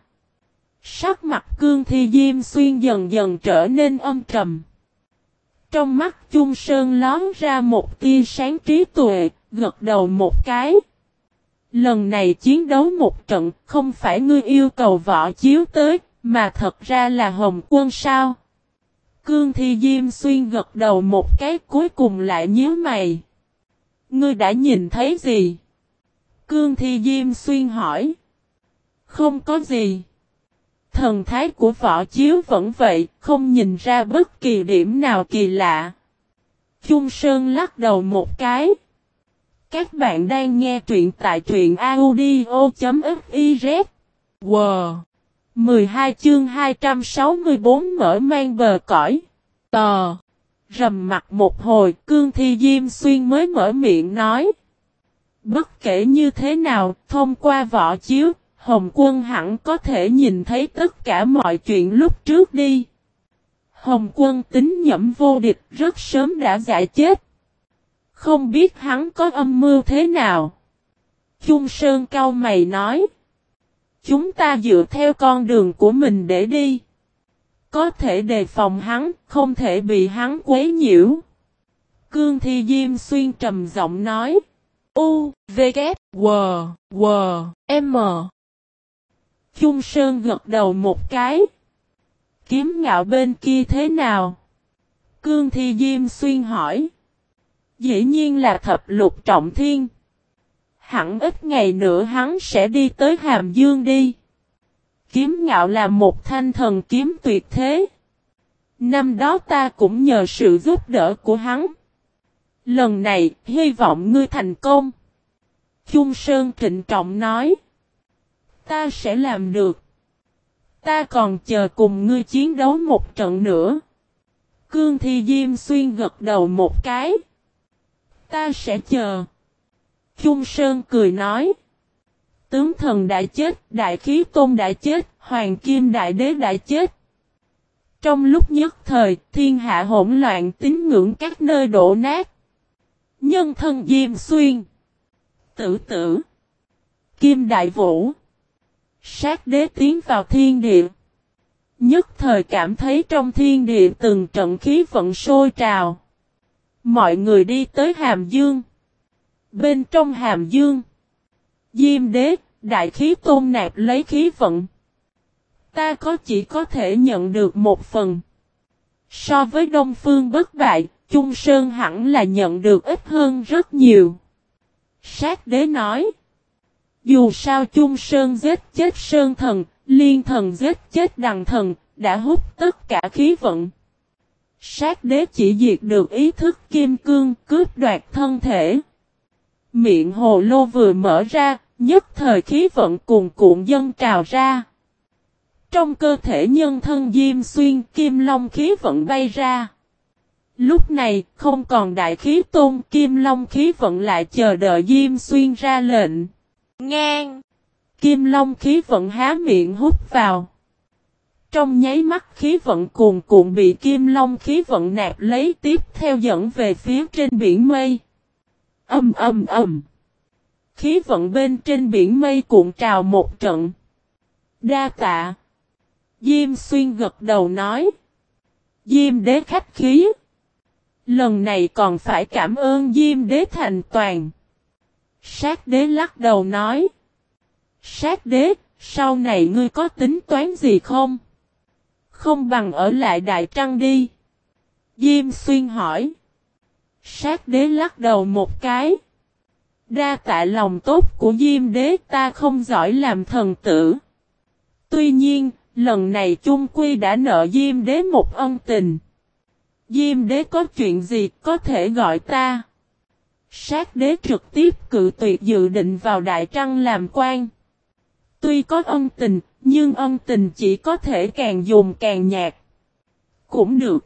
Speaker 1: Sắc mặt cương thi diêm xuyên dần dần trở nên âm trầm. Trong mắt chung sơn lón ra một tia sáng trí tuệ, gật đầu một cái. Lần này chiến đấu một trận, không phải ngươi yêu cầu võ chiếu tới, mà thật ra là hồng quân sao. Cương Thi Diêm Xuyên gật đầu một cái cuối cùng lại nhíu mày. Ngươi đã nhìn thấy gì? Cương Thi Diêm Xuyên hỏi. Không có gì. Thần thái của võ chiếu vẫn vậy, không nhìn ra bất kỳ điểm nào kỳ lạ. Trung Sơn lắc đầu một cái. Các bạn đang nghe truyện tại truyện audio.fiz. Wow! 12 chương 264 mở mang bờ cõi. Tờ! Rầm mặt một hồi, cương thi diêm xuyên mới mở miệng nói. Bất kể như thế nào, thông qua võ chiếu, Hồng quân hẳn có thể nhìn thấy tất cả mọi chuyện lúc trước đi. Hồng quân tính nhẫm vô địch rất sớm đã giải chết. Không biết hắn có âm mưu thế nào. Trung Sơn cao mày nói. Chúng ta dựa theo con đường của mình để đi. Có thể đề phòng hắn, không thể bị hắn quấy nhiễu. Cương Thi Diêm Xuyên trầm giọng nói. U, V, K, W, W, M. Trung Sơn gật đầu một cái. Kiếm ngạo bên kia thế nào? Cương Thi Diêm Xuyên hỏi. Dĩ nhiên là thập lục trọng thiên. hẳn ít ngày nữa hắn sẽ đi tới Hàm Dương đi. Kiếm ngạo là một thanh thần kiếm tuyệt thế. Năm đó ta cũng nhờ sự giúp đỡ của hắn. Lần này, hy vọng ngươi thành công. Chung Sơn trịnh trọng nói. Ta sẽ làm được. Ta còn chờ cùng ngươi chiến đấu một trận nữa. Cương Thi Diêm Xuyên gật đầu một cái. Ta sẽ chờ. Chung Sơn cười nói. Tướng thần đã chết, đại khí tôn đã chết, hoàng kim đại đế đã chết. Trong lúc nhất thời, thiên hạ hỗn loạn tín ngưỡng các nơi đổ nát. Nhân thân Diêm Xuyên. Tử tử. Kim Đại Vũ. Sát đế tiến vào thiên địa. Nhất thời cảm thấy trong thiên địa từng trận khí vận sôi trào. Mọi người đi tới Hàm Dương. Bên trong Hàm Dương. Diêm đế, đại khí tôn nạp lấy khí vận. Ta có chỉ có thể nhận được một phần. So với Đông Phương bất bại, Trung Sơn hẳn là nhận được ít hơn rất nhiều. Sát đế nói. Dù sao Trung Sơn giết chết Sơn thần, Liên thần giết chết Đằng thần, đã hút tất cả khí vận. Sát đế chỉ diệt được ý thức kim cương, cướp đoạt thân thể. Miệng hồ lô vừa mở ra, nhất thời khí vận cuồn cuộn dân trào ra. Trong cơ thể nhân thân Diêm Xuyên Kim Long khí vận bay ra. Lúc này không còn đại khí tôn Kim Long khí vận lại chờ đợi Diêm Xuyên ra lệnh. Ngang! Kim Long khí vận há miệng hút vào. Trong nháy mắt khí vận cuồn cuộn bị Kim Long khí vận nạp lấy tiếp theo dẫn về phía trên biển mây. Âm âm âm! Khí vận bên trên biển mây cuộn trào một trận. Đa tạ! Diêm xuyên gật đầu nói. Diêm đế khách khí. Lần này còn phải cảm ơn Diêm đế thành toàn. Sát đế lắc đầu nói. Sát đế, sau này ngươi có tính toán gì không? Không bằng ở lại Đại Trăng đi. Diêm xuyên hỏi. Sát đế lắc đầu một cái. Đa tạ lòng tốt của Diêm đế ta không giỏi làm thần tử. Tuy nhiên, Lần này chung quy đã nợ Diêm Đế một ân tình. Diêm Đế có chuyện gì có thể gọi ta? Sát đế trực tiếp cự tuyệt dự định vào Đại Trăng làm quan. Tuy có ân tình, nhưng ân tình chỉ có thể càng dùng càng nhạt. Cũng được.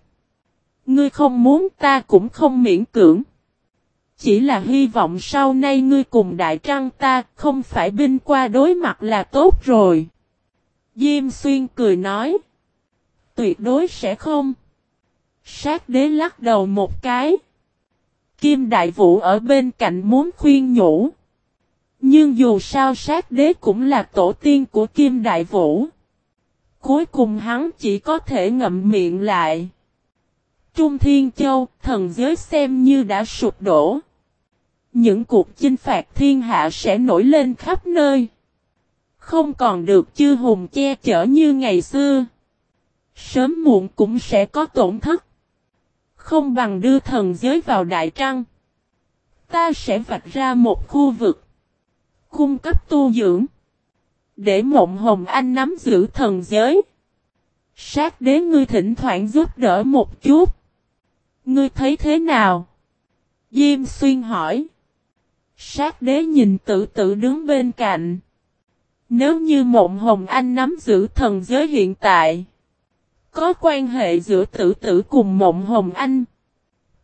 Speaker 1: Ngươi không muốn ta cũng không miễn cưỡng. Chỉ là hy vọng sau nay ngươi cùng Đại Trăng ta không phải binh qua đối mặt là tốt rồi. Diêm xuyên cười nói. Tuyệt đối sẽ không. Sát đế lắc đầu một cái. Kim Đại Vũ ở bên cạnh muốn khuyên nhủ. Nhưng dù sao sát đế cũng là tổ tiên của Kim Đại Vũ. Cuối cùng hắn chỉ có thể ngậm miệng lại. Trung Thiên Châu, thần giới xem như đã sụp đổ. Những cuộc chinh phạt thiên hạ sẽ nổi lên khắp nơi. Không còn được chư hùng che chở như ngày xưa. Sớm muộn cũng sẽ có tổn thất. Không bằng đưa thần giới vào đại trăng. Ta sẽ vạch ra một khu vực. Cung cấp tu dưỡng. Để mộng hồng anh nắm giữ thần giới. Sát đế ngươi thỉnh thoảng giúp đỡ một chút. Ngươi thấy thế nào? Diêm xuyên hỏi. Sát đế nhìn tự tự đứng bên cạnh. Nếu như mộng hồng anh nắm giữ thần giới hiện tại, có quan hệ giữa tử tử cùng mộng hồng anh,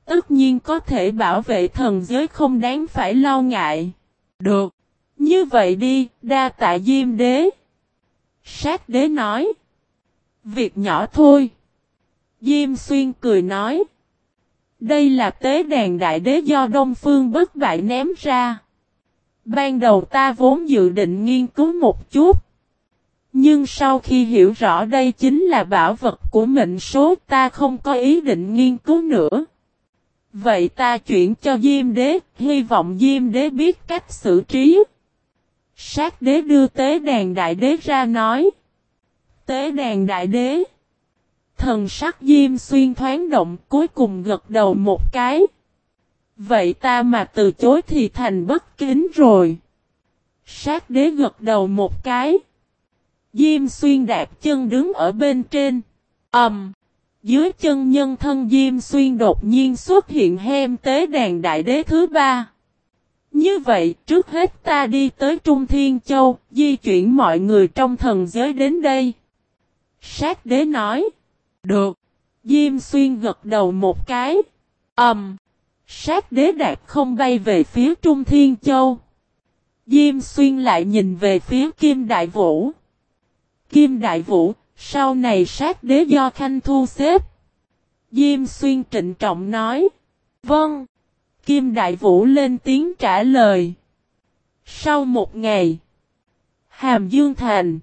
Speaker 1: tất nhiên có thể bảo vệ thần giới không đáng phải lo ngại. Được. Như vậy đi, đa tạ diêm đế. Sát đế nói. Việc nhỏ thôi. Diêm xuyên cười nói. Đây là tế đàn đại đế do Đông Phương bất bại ném ra. Ban đầu ta vốn dự định nghiên cứu một chút. Nhưng sau khi hiểu rõ đây chính là bảo vật của mệnh số ta không có ý định nghiên cứu nữa. Vậy ta chuyển cho Diêm Đế, hy vọng Diêm Đế biết cách xử trí. Sát đế đưa tế đàn đại đế ra nói. Tế đàn đại đế. Thần sắc Diêm xuyên thoáng động cuối cùng gật đầu một cái. Vậy ta mà từ chối thì thành bất kính rồi. Sát đế gật đầu một cái. Diêm xuyên đạp chân đứng ở bên trên. Ẩm. Um, dưới chân nhân thân Diêm xuyên đột nhiên xuất hiện hem tế đàn đại đế thứ ba. Như vậy, trước hết ta đi tới Trung Thiên Châu, di chuyển mọi người trong thần giới đến đây. Sát đế nói. Được. Diêm xuyên gật đầu một cái. Ẩm. Um, sát đế đạt không bay về phía Trung Thiên Châu. Diêm xuyên lại nhìn về phía Kim Đại Vũ. Kim Đại Vũ, sau này sát đế do Khanh thu xếp. Diêm xuyên trịnh trọng nói. Vâng. Kim Đại Vũ lên tiếng trả lời. Sau một ngày. Hàm Dương Thành.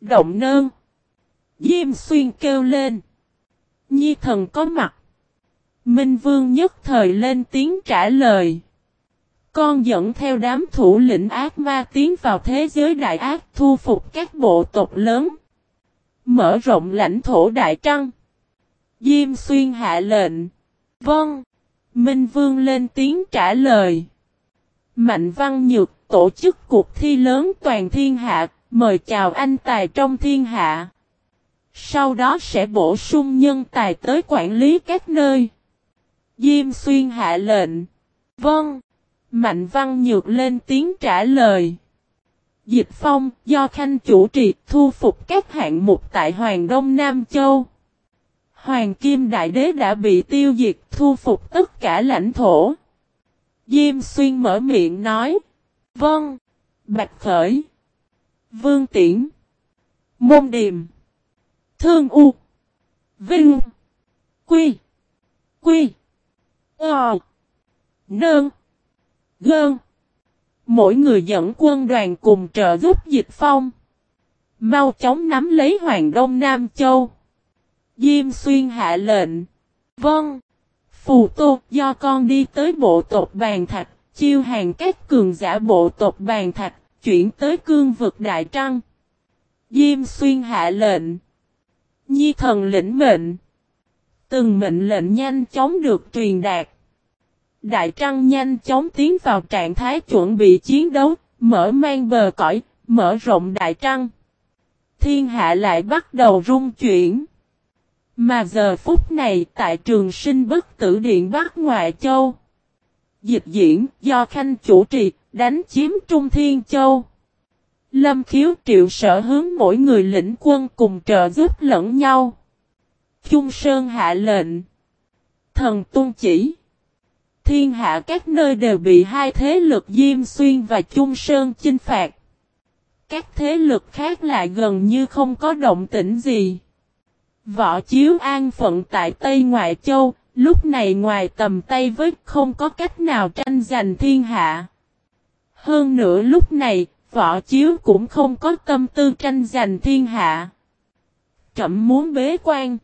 Speaker 1: Động nơn. Diêm xuyên kêu lên. Nhi thần có mặt. Minh Vương nhất thời lên tiếng trả lời. Con dẫn theo đám thủ lĩnh ác ma tiến vào thế giới đại ác thu phục các bộ tộc lớn. Mở rộng lãnh thổ Đại Trăng. Diêm xuyên hạ lệnh. Vâng. Minh Vương lên tiếng trả lời. Mạnh Văn Nhược tổ chức cuộc thi lớn toàn thiên hạ, mời chào anh tài trong thiên hạ. Sau đó sẽ bổ sung nhân tài tới quản lý các nơi. Diêm xuyên hạ lệnh. Vâng. Mạnh Văn Nhược lên tiếng trả lời. Dịch Phong do Khanh chủ trì thu phục các hạng mục tại Hoàng Đông Nam Châu. Hoàng Kim Đại Đế đã bị tiêu diệt thu phục tất cả lãnh thổ. Diêm Xuyên mở miệng nói. Vâng. Bạch Khởi. Vương Tiễn. Môn Điềm. Thương U. Vinh. Quy. Quy. Ờ. Nơn, Gơn. Mỗi người dẫn quân đoàn cùng trợ giúp dịch phong. Mau chóng nắm lấy Hoàng Đông Nam Châu. Diêm xuyên hạ lệnh. Vâng. Phù Tô do con đi tới bộ tộc bàn thạch, chiêu hàng các cường giả bộ tộc bàn thạch, chuyển tới cương vực Đại Trăng. Diêm xuyên hạ lệnh. Nhi thần lĩnh mệnh. Từng mệnh lệnh nhanh chóng được truyền đạt. Đại Trăng nhanh chóng tiến vào trạng thái chuẩn bị chiến đấu, mở mang bờ cõi, mở rộng Đại Trăng. Thiên hạ lại bắt đầu rung chuyển. Mà giờ phút này tại trường sinh bất tử điện Bắc Ngoại Châu. Dịch diễn do Khanh chủ trì, đánh chiếm Trung Thiên Châu. Lâm khiếu triệu sở hướng mỗi người lĩnh quân cùng trợ giúp lẫn nhau. Trung Sơn hạ lệnh. Thần tuân chỉ. Thiên hạ các nơi đều bị hai thế lực Diêm Xuyên và Trung Sơn chinh phạt. Các thế lực khác lại gần như không có động tĩnh gì. Võ Chiếu an phận tại Tây Ngoại Châu, lúc này ngoài tầm tay với không có cách nào tranh giành thiên hạ. Hơn nữa lúc này, Võ Chiếu cũng không có tâm tư tranh giành thiên hạ. Trậm muốn bế quan.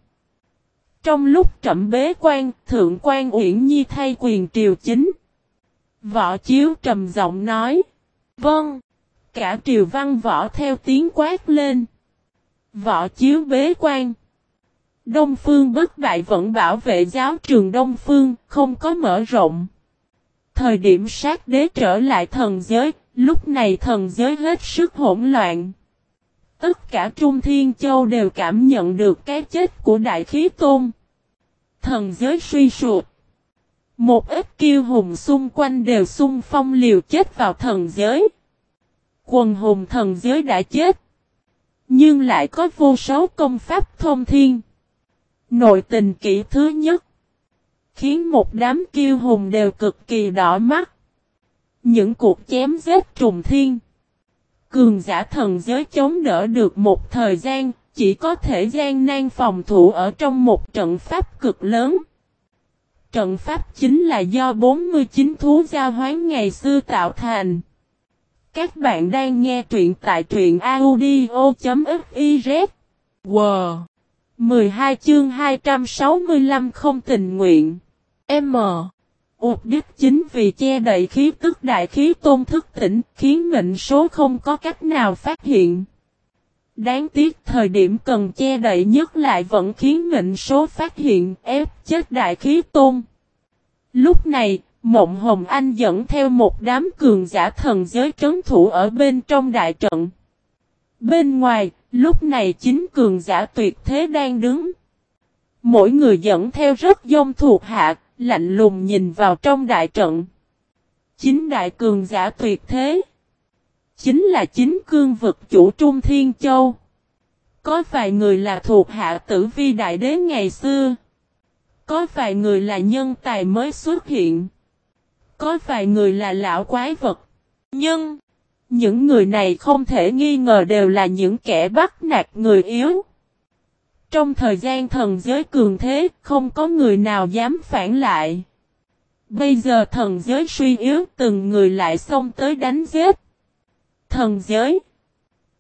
Speaker 1: Trong lúc trậm bế quan, Thượng quan Uyển Nhi thay quyền triều chính. Võ Chiếu trầm giọng nói. Vâng. Cả triều văn võ theo tiếng quát lên. Võ Chiếu bế quan. Đông Phương bất bại vẫn bảo vệ giáo trường Đông Phương, không có mở rộng. Thời điểm sát đế trở lại thần giới, lúc này thần giới hết sức hỗn loạn. Tất cả Trung Thiên Châu đều cảm nhận được cái chết của Đại Khí Tôn. Thần giới suy sụp. Một ít kiêu hùng xung quanh đều xung phong liều chết vào thần giới. Quần hùng thần giới đã chết. Nhưng lại có vô số công pháp thông thiên. Nội tình kỹ thứ nhất. Khiến một đám kiêu hùng đều cực kỳ đỏ mắt. Những cuộc chém giết trùng thiên. Cường giả thần giới chống đỡ được một thời gian, chỉ có thể gian nan phòng thủ ở trong một trận pháp cực lớn. Trận pháp chính là do 49 thú giao hoán ngày xưa tạo thành. Các bạn đang nghe truyện tại truyện audio.fif. Wow! 12 chương 265 không tình nguyện. M. Mục đích chính vì che đậy khí tức đại khí tôn thức tỉnh, khiến mệnh số không có cách nào phát hiện. Đáng tiếc thời điểm cần che đậy nhất lại vẫn khiến mệnh số phát hiện ép chết đại khí tôn. Lúc này, Mộng Hồng Anh dẫn theo một đám cường giả thần giới trấn thủ ở bên trong đại trận. Bên ngoài, lúc này chính cường giả tuyệt thế đang đứng. Mỗi người dẫn theo rất dông thuộc hạ, lạnh lùng nhìn vào trong đại trận. Chính đại cường giả tuyệt thế. Chính là chính cương vực chủ Trung Thiên Châu. Có vài người là thuộc hạ tử vi đại đế ngày xưa. Có vài người là nhân tài mới xuất hiện. Có vài người là lão quái vật. Nhưng, những người này không thể nghi ngờ đều là những kẻ bắt nạt người yếu. Trong thời gian thần giới cường thế, không có người nào dám phản lại. Bây giờ thần giới suy yếu, từng người lại xông tới đánh giết. Thần giới.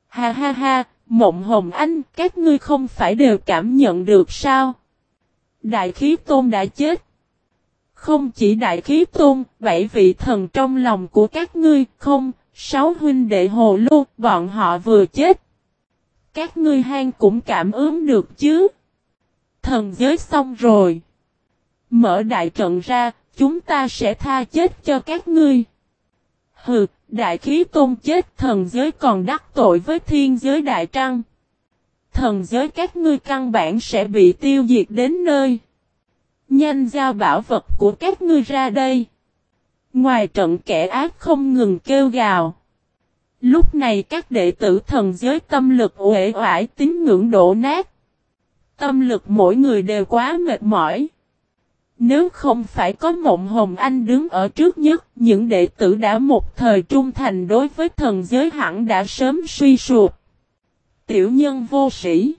Speaker 1: Ha ha ha, Mộng Hồng Anh, các ngươi không phải đều cảm nhận được sao? Đại khí tôn đã chết. Không chỉ đại khí tôn, bảy vị thần trong lòng của các ngươi, không, sáu huynh đệ hồ lô, bọn họ vừa chết. Các ngươi hang cũng cảm ứng được chứ. Thần giới xong rồi. Mở đại trận ra, chúng ta sẽ tha chết cho các ngươi. Hừ, đại khí tôn chết thần giới còn đắc tội với thiên giới đại trăng. Thần giới các ngươi căn bản sẽ bị tiêu diệt đến nơi. Nhanh giao bảo vật của các ngươi ra đây. Ngoài trận kẻ ác không ngừng kêu gào. Lúc này các đệ tử thần giới tâm lực uể oải tín ngưỡng đổ nát. Tâm lực mỗi người đều quá mệt mỏi. Nếu không phải có mộng hồng anh đứng ở trước nhất, những đệ tử đã một thời trung thành đối với thần giới hẳn đã sớm suy sụp. Tiểu nhân vô sĩ.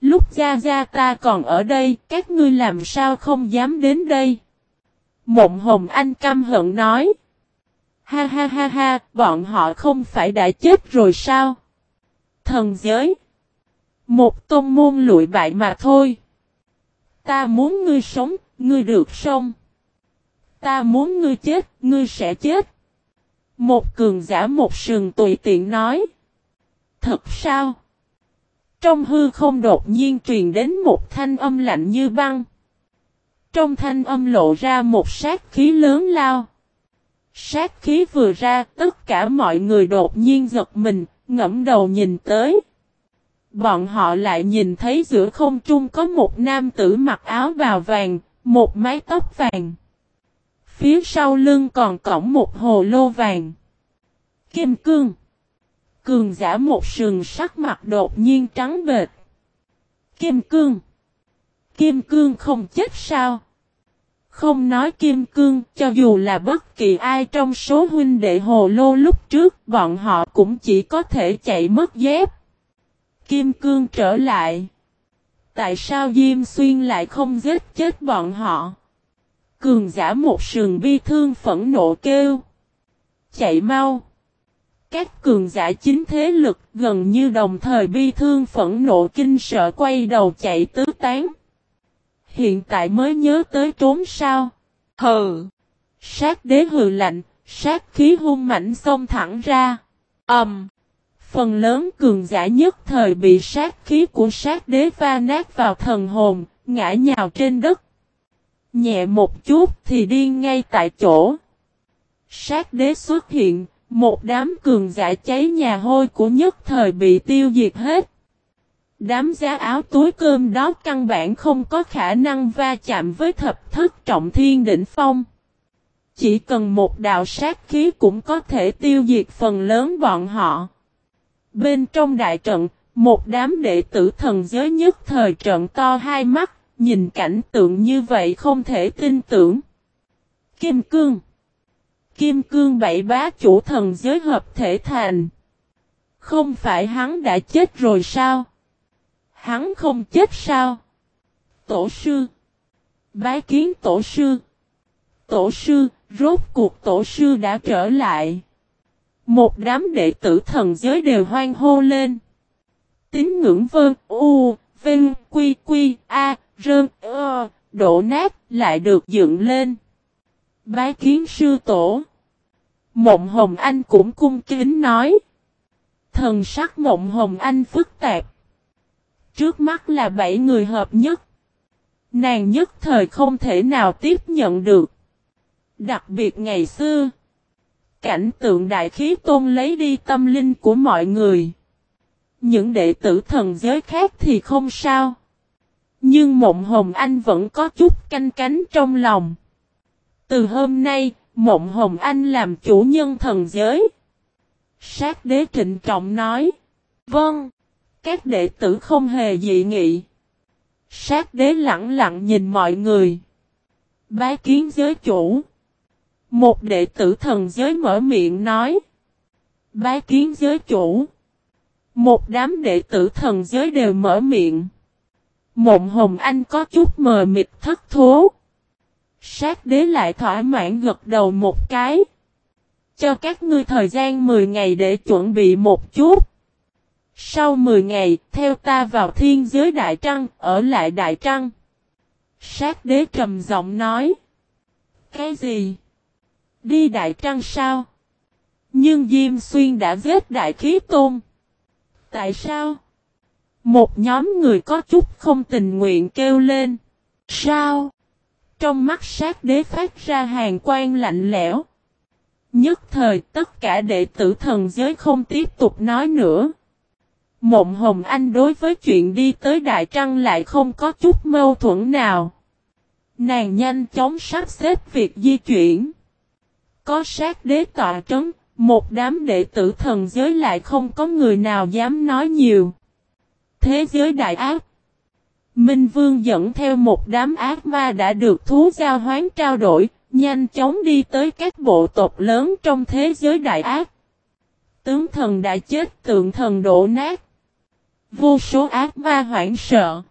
Speaker 1: Lúc gia gia ta còn ở đây, các ngươi làm sao không dám đến đây? Mộng hồng anh căm hận nói. Ha ha ha ha, bọn họ không phải đã chết rồi sao? Thần giới. Một tôn môn lụi bại mà thôi. Ta muốn ngươi sống, ngươi được sống. Ta muốn ngươi chết, ngươi sẽ chết. Một cường giả một sừng tùy tiện nói. Thật sao? Trong hư không đột nhiên truyền đến một thanh âm lạnh như băng. Trong thanh âm lộ ra một sát khí lớn lao. Sát khí vừa ra, tất cả mọi người đột nhiên giật mình, ngẫm đầu nhìn tới. Bọn họ lại nhìn thấy giữa không trung có một nam tử mặc áo bào vàng, một mái tóc vàng. Phía sau lưng còn cổng một hồ lô vàng. Kim cương. Cường giả một sừng sắc mặt đột nhiên trắng bệt. Kim cương. Kim cương không chết sao? Không nói kim cương, cho dù là bất kỳ ai trong số huynh đệ hồ lô lúc trước, bọn họ cũng chỉ có thể chạy mất dép. Kim cương trở lại. Tại sao Diêm Xuyên lại không giết chết bọn họ? Cường giả một sườn bi thương phẫn nộ kêu. Chạy mau. Các cường giả chính thế lực gần như đồng thời bi thương phẫn nộ kinh sợ quay đầu chạy tứ tán. Hiện tại mới nhớ tới trốn sao. Hừ. Sát đế hừ lạnh, sát khí hung mạnh xông thẳng ra. Ẩm. Um. Phần lớn cường giả nhất thời bị sát khí của sát đế va nát vào thần hồn, ngã nhào trên đất. Nhẹ một chút thì đi ngay tại chỗ. Sát đế xuất hiện, một đám cường giả cháy nhà hôi của nhất thời bị tiêu diệt hết. Đám giá áo túi cơm đó căn bản không có khả năng va chạm với thập thất trọng thiên đỉnh phong. Chỉ cần một đạo sát khí cũng có thể tiêu diệt phần lớn bọn họ. Bên trong đại trận, một đám đệ tử thần giới nhất thời trận to hai mắt, nhìn cảnh tượng như vậy không thể tin tưởng. Kim Cương Kim Cương bảy bá chủ thần giới hợp thể thành. Không phải hắn đã chết rồi sao? Hắn không chết sao? Tổ sư. Bái kiến tổ sư. Tổ sư, rốt cuộc tổ sư đã trở lại. Một đám đệ tử thần giới đều hoang hô lên. Tín ngưỡng vân, u, vinh, quy, quy, a, rơn, ơ, đổ nát, lại được dựng lên. Bái kiến sư tổ. Mộng Hồng Anh cũng cung kính nói. Thần sắc Mộng Hồng Anh phức tạp. Trước mắt là bảy người hợp nhất. Nàng nhất thời không thể nào tiếp nhận được. Đặc biệt ngày xưa, cảnh tượng đại khí tôn lấy đi tâm linh của mọi người. Những đệ tử thần giới khác thì không sao. Nhưng Mộng Hồng Anh vẫn có chút canh cánh trong lòng. Từ hôm nay, Mộng Hồng Anh làm chủ nhân thần giới. Sát đế trịnh trọng nói. Vâng. Các đệ tử không hề dị nghị. Sát đế lặng lặng nhìn mọi người. Bái kiến giới chủ. Một đệ tử thần giới mở miệng nói. Bái kiến giới chủ. Một đám đệ tử thần giới đều mở miệng. Mộng hồng anh có chút mờ mịt thất thố. Sát đế lại thỏa mãn gật đầu một cái. Cho các ngươi thời gian 10 ngày để chuẩn bị một chút. Sau 10 ngày, theo ta vào thiên giới Đại Trăng, ở lại Đại Trăng. Sát đế trầm giọng nói. Cái gì? Đi Đại Trăng sao? Nhưng Diêm Xuyên đã giết Đại Khí Tôn. Tại sao? Một nhóm người có chút không tình nguyện kêu lên. Sao? Trong mắt sát đế phát ra hàng quan lạnh lẽo. Nhất thời tất cả đệ tử thần giới không tiếp tục nói nữa. Mộng Hồng Anh đối với chuyện đi tới Đại Trăng lại không có chút mâu thuẫn nào. Nàng nhanh chóng sắp xếp việc di chuyển. Có sát đế tọa trấn, một đám đệ tử thần giới lại không có người nào dám nói nhiều. Thế giới đại ác Minh Vương dẫn theo một đám ác ma đã được thú giao hoán trao đổi, nhanh chóng đi tới các bộ tộc lớn trong thế giới đại ác. Tướng thần đã chết tượng thần đổ nát. Vô số ác ma hoảng sợ.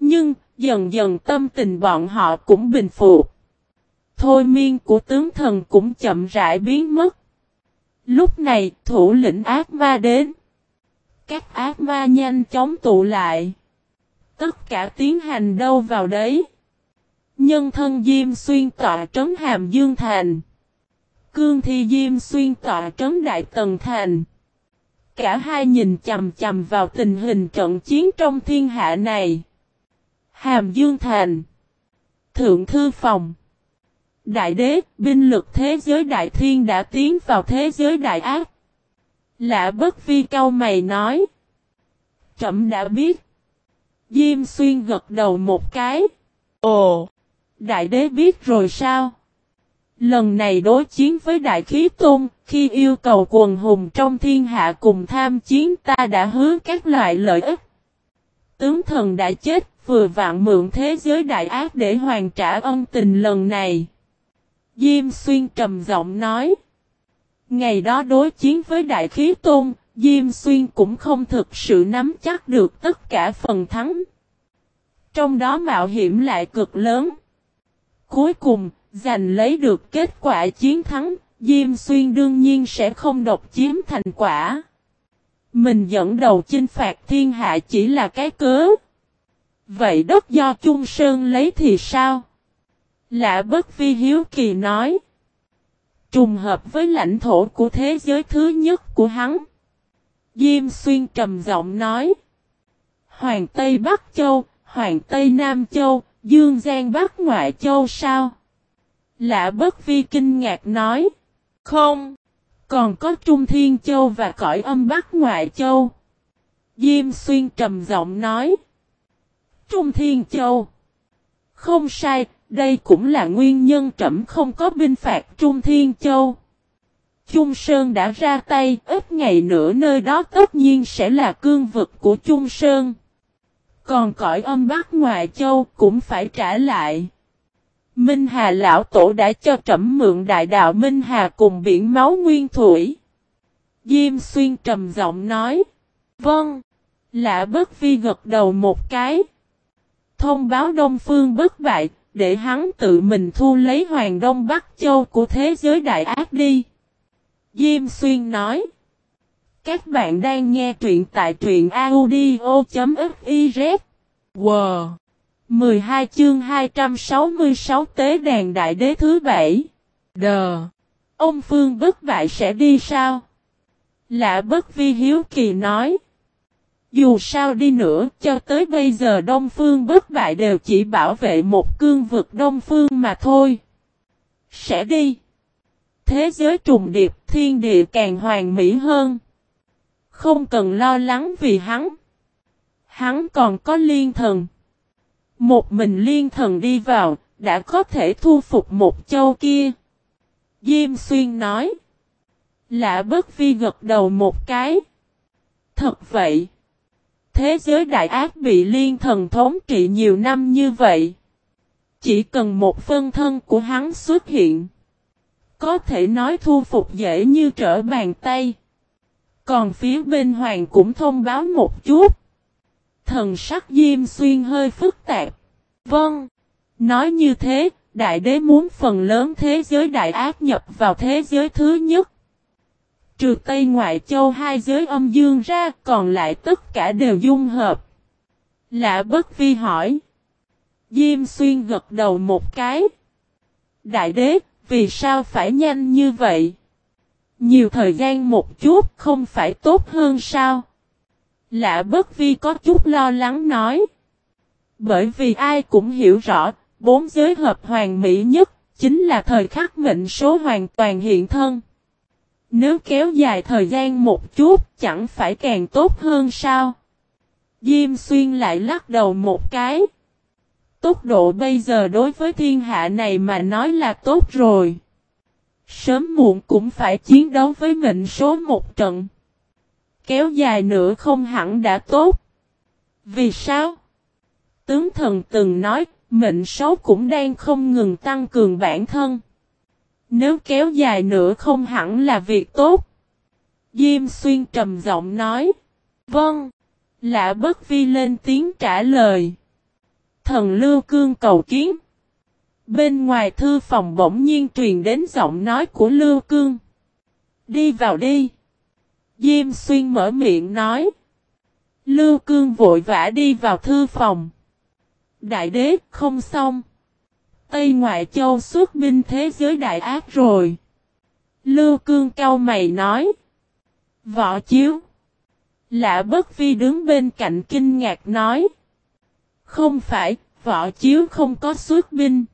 Speaker 1: Nhưng, dần dần tâm tình bọn họ cũng bình phục. Thôi miên của tướng thần cũng chậm rãi biến mất. Lúc này, thủ lĩnh ác ma đến. Các ác ma nhanh chóng tụ lại. Tất cả tiến hành đâu vào đấy. Nhân thân Diêm Xuyên tọa trấn Hàm Dương Thành. Cương Thi Diêm Xuyên tọa trấn Đại Tần Thành. Cả hai nhìn chầm chầm vào tình hình trận chiến trong thiên hạ này. Hàm Dương Thành. Thượng Thư Phòng. Đại đế, binh lực thế giới đại thiên đã tiến vào thế giới đại ác. Lạ bất vi cao mày nói. Trẩm đã biết. Diêm xuyên gật đầu một cái. Ồ! Đại đế biết rồi sao? Lần này đối chiến với đại khí tôn, khi yêu cầu quần hùng trong thiên hạ cùng tham chiến ta đã hứa các loại lợi ích. Tướng thần đã chết, vừa vạn mượn thế giới đại ác để hoàn trả ân tình lần này. Diêm xuyên trầm giọng nói. Ngày đó đối chiến với đại khí tôn, Diêm xuyên cũng không thực sự nắm chắc được tất cả phần thắng. Trong đó mạo hiểm lại cực lớn. Cuối cùng, giành lấy được kết quả chiến thắng, Diêm Xuyên đương nhiên sẽ không độc chiếm thành quả. Mình dẫn đầu chinh phạt thiên hạ chỉ là cái cớ. Vậy đất do Trung Sơn lấy thì sao? Lạ bất vi hiếu kỳ nói. Trùng hợp với lãnh thổ của thế giới thứ nhất của hắn. Diêm Xuyên trầm giọng nói. Hoàng Tây Bắc Châu, Hoàng Tây Nam Châu, Dương Giang Bắc Ngoại Châu sao? Lạ bất vi kinh ngạc nói. Không. Còn có Trung Thiên Châu và cõi âm Bắc Ngoại Châu. Diêm Xuyên trầm giọng nói. Trung Thiên Châu. Không sai, đây cũng là nguyên nhân trẫm không có binh phạt Trung Thiên Châu. Trung Sơn đã ra tay, ít ngày nữa nơi đó tất nhiên sẽ là cương vực của Trung Sơn. Còn cõi âm Bắc Ngoại Châu cũng phải trả lại. Minh Hà Lão Tổ đã cho trẫm mượn đại đạo Minh Hà cùng biển máu nguyên thủy. Diêm Xuyên trầm giọng nói. Vâng. Lạ bất vi gật đầu một cái. Thông báo Đông Phương bất bại, để hắn tự mình thu lấy Hoàng Đông Bắc Châu của thế giới đại ác đi. Diêm Xuyên nói. Các bạn đang nghe truyện tại truyện audio.fif. Wow! 12 chương 266 Tế đàn đại đế thứ bảy. Đờ! Ông Phương bất bại sẽ đi sao? Lạ bất vi hiếu kỳ nói. Dù sao đi nữa, cho tới bây giờ Đông Phương bất bại đều chỉ bảo vệ một cương vực Đông Phương mà thôi. sẽ đi. Thế giới trùng điệp thiên địa càng hoàn mỹ hơn. Không cần lo lắng vì hắn. Hắn còn có liên thần. Một mình liên thần đi vào, đã có thể thu phục một châu kia. Diêm xuyên nói. Lạ bất vi gật đầu một cái. Thật vậy. Thế giới đại ác bị liên thần thống trị nhiều năm như vậy. Chỉ cần một phân thân của hắn xuất hiện. Có thể nói thu phục dễ như trở bàn tay. Còn phía bên hoàng cũng thông báo một chút. Thần sắc Diêm Xuyên hơi phức tạp. Vâng. Nói như thế, đại đế muốn phần lớn thế giới đại ác nhập vào thế giới thứ nhất. Trừ Tây Ngoại Châu hai giới âm dương ra, còn lại tất cả đều dung hợp. Lạ bất vi hỏi. Diêm xuyên gật đầu một cái. Đại đế, vì sao phải nhanh như vậy? Nhiều thời gian một chút không phải tốt hơn sao? Lạ bất vi có chút lo lắng nói. Bởi vì ai cũng hiểu rõ, bốn giới hợp hoàn mỹ nhất, chính là thời khắc mệnh số hoàn toàn hiện thân. Nếu kéo dài thời gian một chút, chẳng phải càng tốt hơn sao? Diêm xuyên lại lắc đầu một cái. Tốc độ bây giờ đối với thiên hạ này mà nói là tốt rồi. Sớm muộn cũng phải chiến đấu với mệnh số một trận. Kéo dài nữa không hẳn đã tốt. Vì sao? Tướng thần từng nói, mệnh số cũng đang không ngừng tăng cường bản thân. Nếu kéo dài nữa không hẳn là việc tốt. Diêm xuyên trầm giọng nói. Vâng. Lạ bất vi lên tiếng trả lời. Thần lưu cương cầu kiến. Bên ngoài thư phòng bỗng nhiên truyền đến giọng nói của lưu cương. Đi vào đi. Diêm xuyên mở miệng nói. Lưu cương vội vã đi vào thư phòng. Đại đế không xong. Tây Ngoại Châu xuất binh thế giới đại ác rồi. Lưu Cương cao mày nói. Võ chiếu. Lạ bất vi đứng bên cạnh kinh ngạc nói. Không phải, võ chiếu không có xuất binh.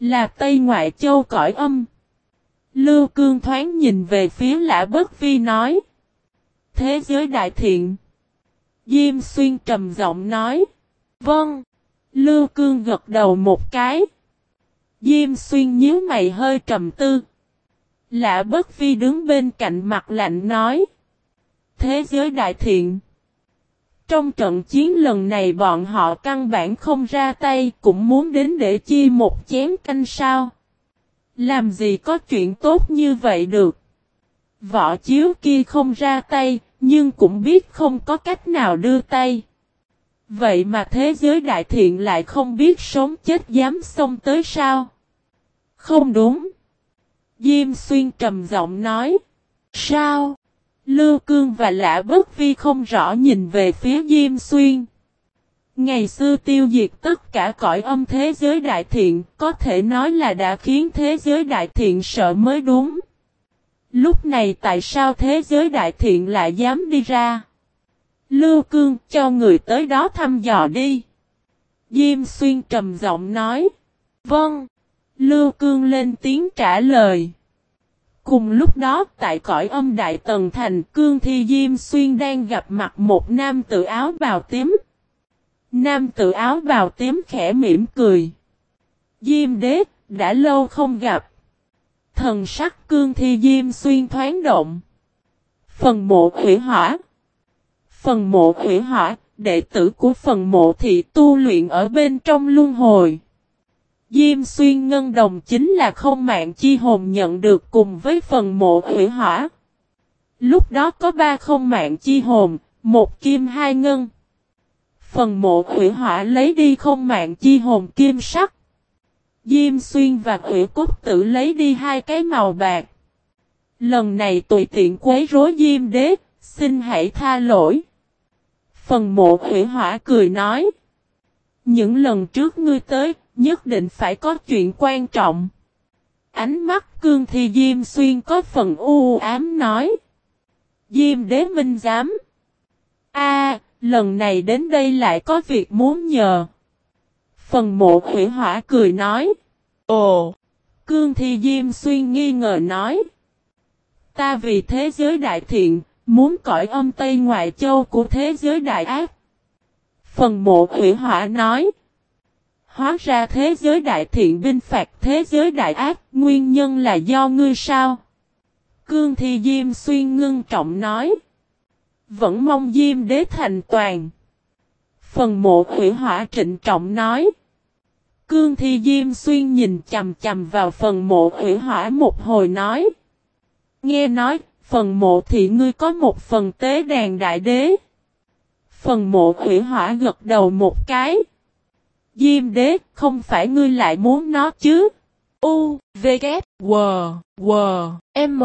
Speaker 1: Là Tây Ngoại Châu cõi âm. Lưu Cương thoáng nhìn về phía lạ bất vi nói. Thế giới đại thiện. Diêm xuyên trầm giọng nói. Vâng. Lưu Cương gật đầu một cái. Diêm xuyên nhíu mày hơi trầm tư. Lạ bất vi đứng bên cạnh mặt lạnh nói. Thế giới đại thiện. Trong trận chiến lần này bọn họ căn bản không ra tay cũng muốn đến để chi một chén canh sao. Làm gì có chuyện tốt như vậy được. Võ chiếu kia không ra tay, nhưng cũng biết không có cách nào đưa tay. Vậy mà thế giới đại thiện lại không biết sống chết dám xông tới sao? Không đúng. Diêm xuyên trầm giọng nói. Sao? Lưu Cương và Lã Bất Vi không rõ nhìn về phía Diêm Xuyên. Ngày xưa tiêu diệt tất cả cõi âm thế giới đại thiện, có thể nói là đã khiến thế giới đại thiện sợ mới đúng. Lúc này tại sao thế giới đại thiện lại dám đi ra? Lưu Cương cho người tới đó thăm dò đi. Diêm Xuyên trầm giọng nói. Vâng. Lưu Cương lên tiếng trả lời. Cùng lúc đó tại cõi âm Đại Tần Thành Cương Thi Diêm Xuyên đang gặp mặt một nam tự áo bào tím. Nam tự áo bào tím khẽ mỉm cười. Diêm đế, đã lâu không gặp. Thần sắc Cương Thi Diêm Xuyên thoáng động. Phần mộ hủy hỏa. Phần mộ hủy hỏa, đệ tử của phần mộ thị tu luyện ở bên trong luân hồi. Diêm xuyên ngân đồng chính là không mạng chi hồn nhận được cùng với phần mộ hủy hỏa. Lúc đó có ba không mạng chi hồn, một kim hai ngân. Phần mộ hủy hỏa lấy đi không mạng chi hồn kim sắc. Diêm xuyên và ủy cốt tử lấy đi hai cái màu bạc. Lần này tùy tiện quấy rối diêm đế, xin hãy tha lỗi. Phần mộ ủy hỏa cười nói. Những lần trước ngươi tới, nhất định phải có chuyện quan trọng. Ánh mắt cương thi Diêm Xuyên có phần u ám nói. Diêm đế minh giám. A, lần này đến đây lại có việc muốn nhờ. Phần mộ hủy hỏa cười nói. Ồ, Cương Thi Diêm Xuyên nghi ngờ nói. Ta vì thế giới đại thiện, muốn cõi âm Tây Ngoại Châu của thế giới đại ác. Phần mộ hủy hỏa nói. Hóa ra thế giới đại thiện binh phạt thế giới đại ác, nguyên nhân là do ngươi sao? Cương Thi Diêm Xuyên ngưng trọng nói. Vẫn mong Diêm đế thành toàn. Phần mộ hủy hỏa trịnh trọng nói. Cương Thi Diêm Xuyên nhìn chầm chầm vào phần mộ hủy hỏa một hồi nói. Nghe nói, phần mộ thì ngươi có một phần tế đàn đại đế. Phần mộ hủy hỏa gật đầu một cái. Diêm đế, không phải ngươi lại muốn nó chứ? U, V, K, W, W, M.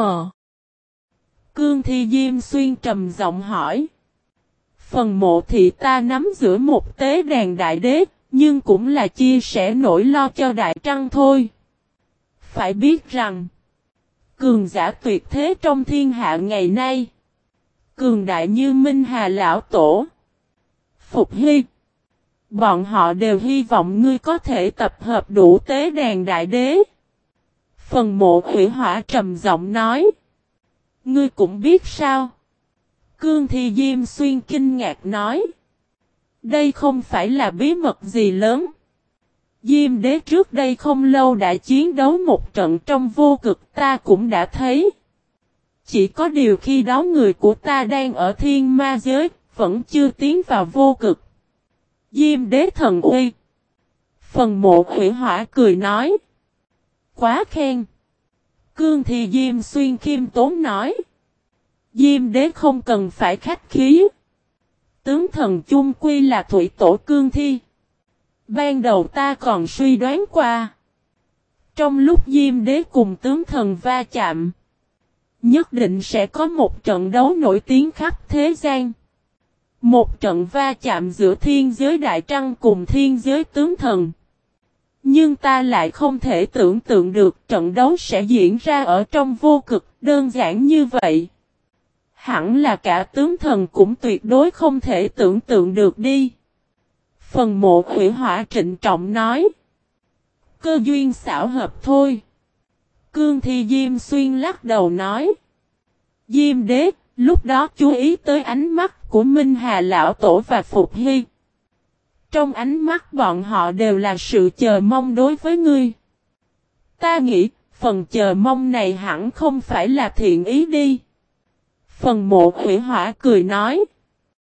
Speaker 1: Cương Thi Diêm Xuyên trầm giọng hỏi. Phần mộ thị ta nắm giữa một tế đàn đại đế, nhưng cũng là chia sẻ nỗi lo cho đại trăng thôi. Phải biết rằng, cường giả tuyệt thế trong thiên hạ ngày nay, cường đại như Minh Hà Lão Tổ, Phục Hy, bọn họ đều hy vọng ngươi có thể tập hợp đủ tế đàn đại đế. Phần mộ hủy hỏa trầm giọng nói, ngươi cũng biết sao? Cương Thi Diêm Xuyên kinh ngạc nói. Đây không phải là bí mật gì lớn. Diêm đế trước đây không lâu đã chiến đấu một trận trong vô cực ta cũng đã thấy. Chỉ có điều khi đó người của ta đang ở thiên ma giới, vẫn chưa tiến vào vô cực. Diêm đế thần uy. Phần mộ hủy hỏa cười nói. Quá khen. Cương thì Diêm xuyên khiêm tốn nói. Diêm đế không cần phải khách khí. Tướng thần chung quy là thủy tổ cương thi. Ban đầu ta còn suy đoán qua. Trong lúc Diêm đế cùng tướng thần va chạm. Nhất định sẽ có một trận đấu nổi tiếng khắp thế gian. Một trận va chạm giữa thiên giới đại trăng cùng thiên giới tướng thần. Nhưng ta lại không thể tưởng tượng được trận đấu sẽ diễn ra ở trong vô cực, đơn giản như vậy. Hẳn là cả tướng thần cũng tuyệt đối không thể tưởng tượng được đi. Phần mộ hủy hỏa trịnh trọng nói. Cơ duyên xảo hợp thôi. Cương Thi Diêm Xuyên lắc đầu nói. Diêm đế, lúc đó chú ý tới ánh mắt của Minh Hà Lão Tổ và Phục Hy. Trong ánh mắt bọn họ đều là sự chờ mong đối với ngươi. Ta nghĩ, phần chờ mong này hẳn không phải là thiện ý đi. Phần mộ hủy hỏa cười nói.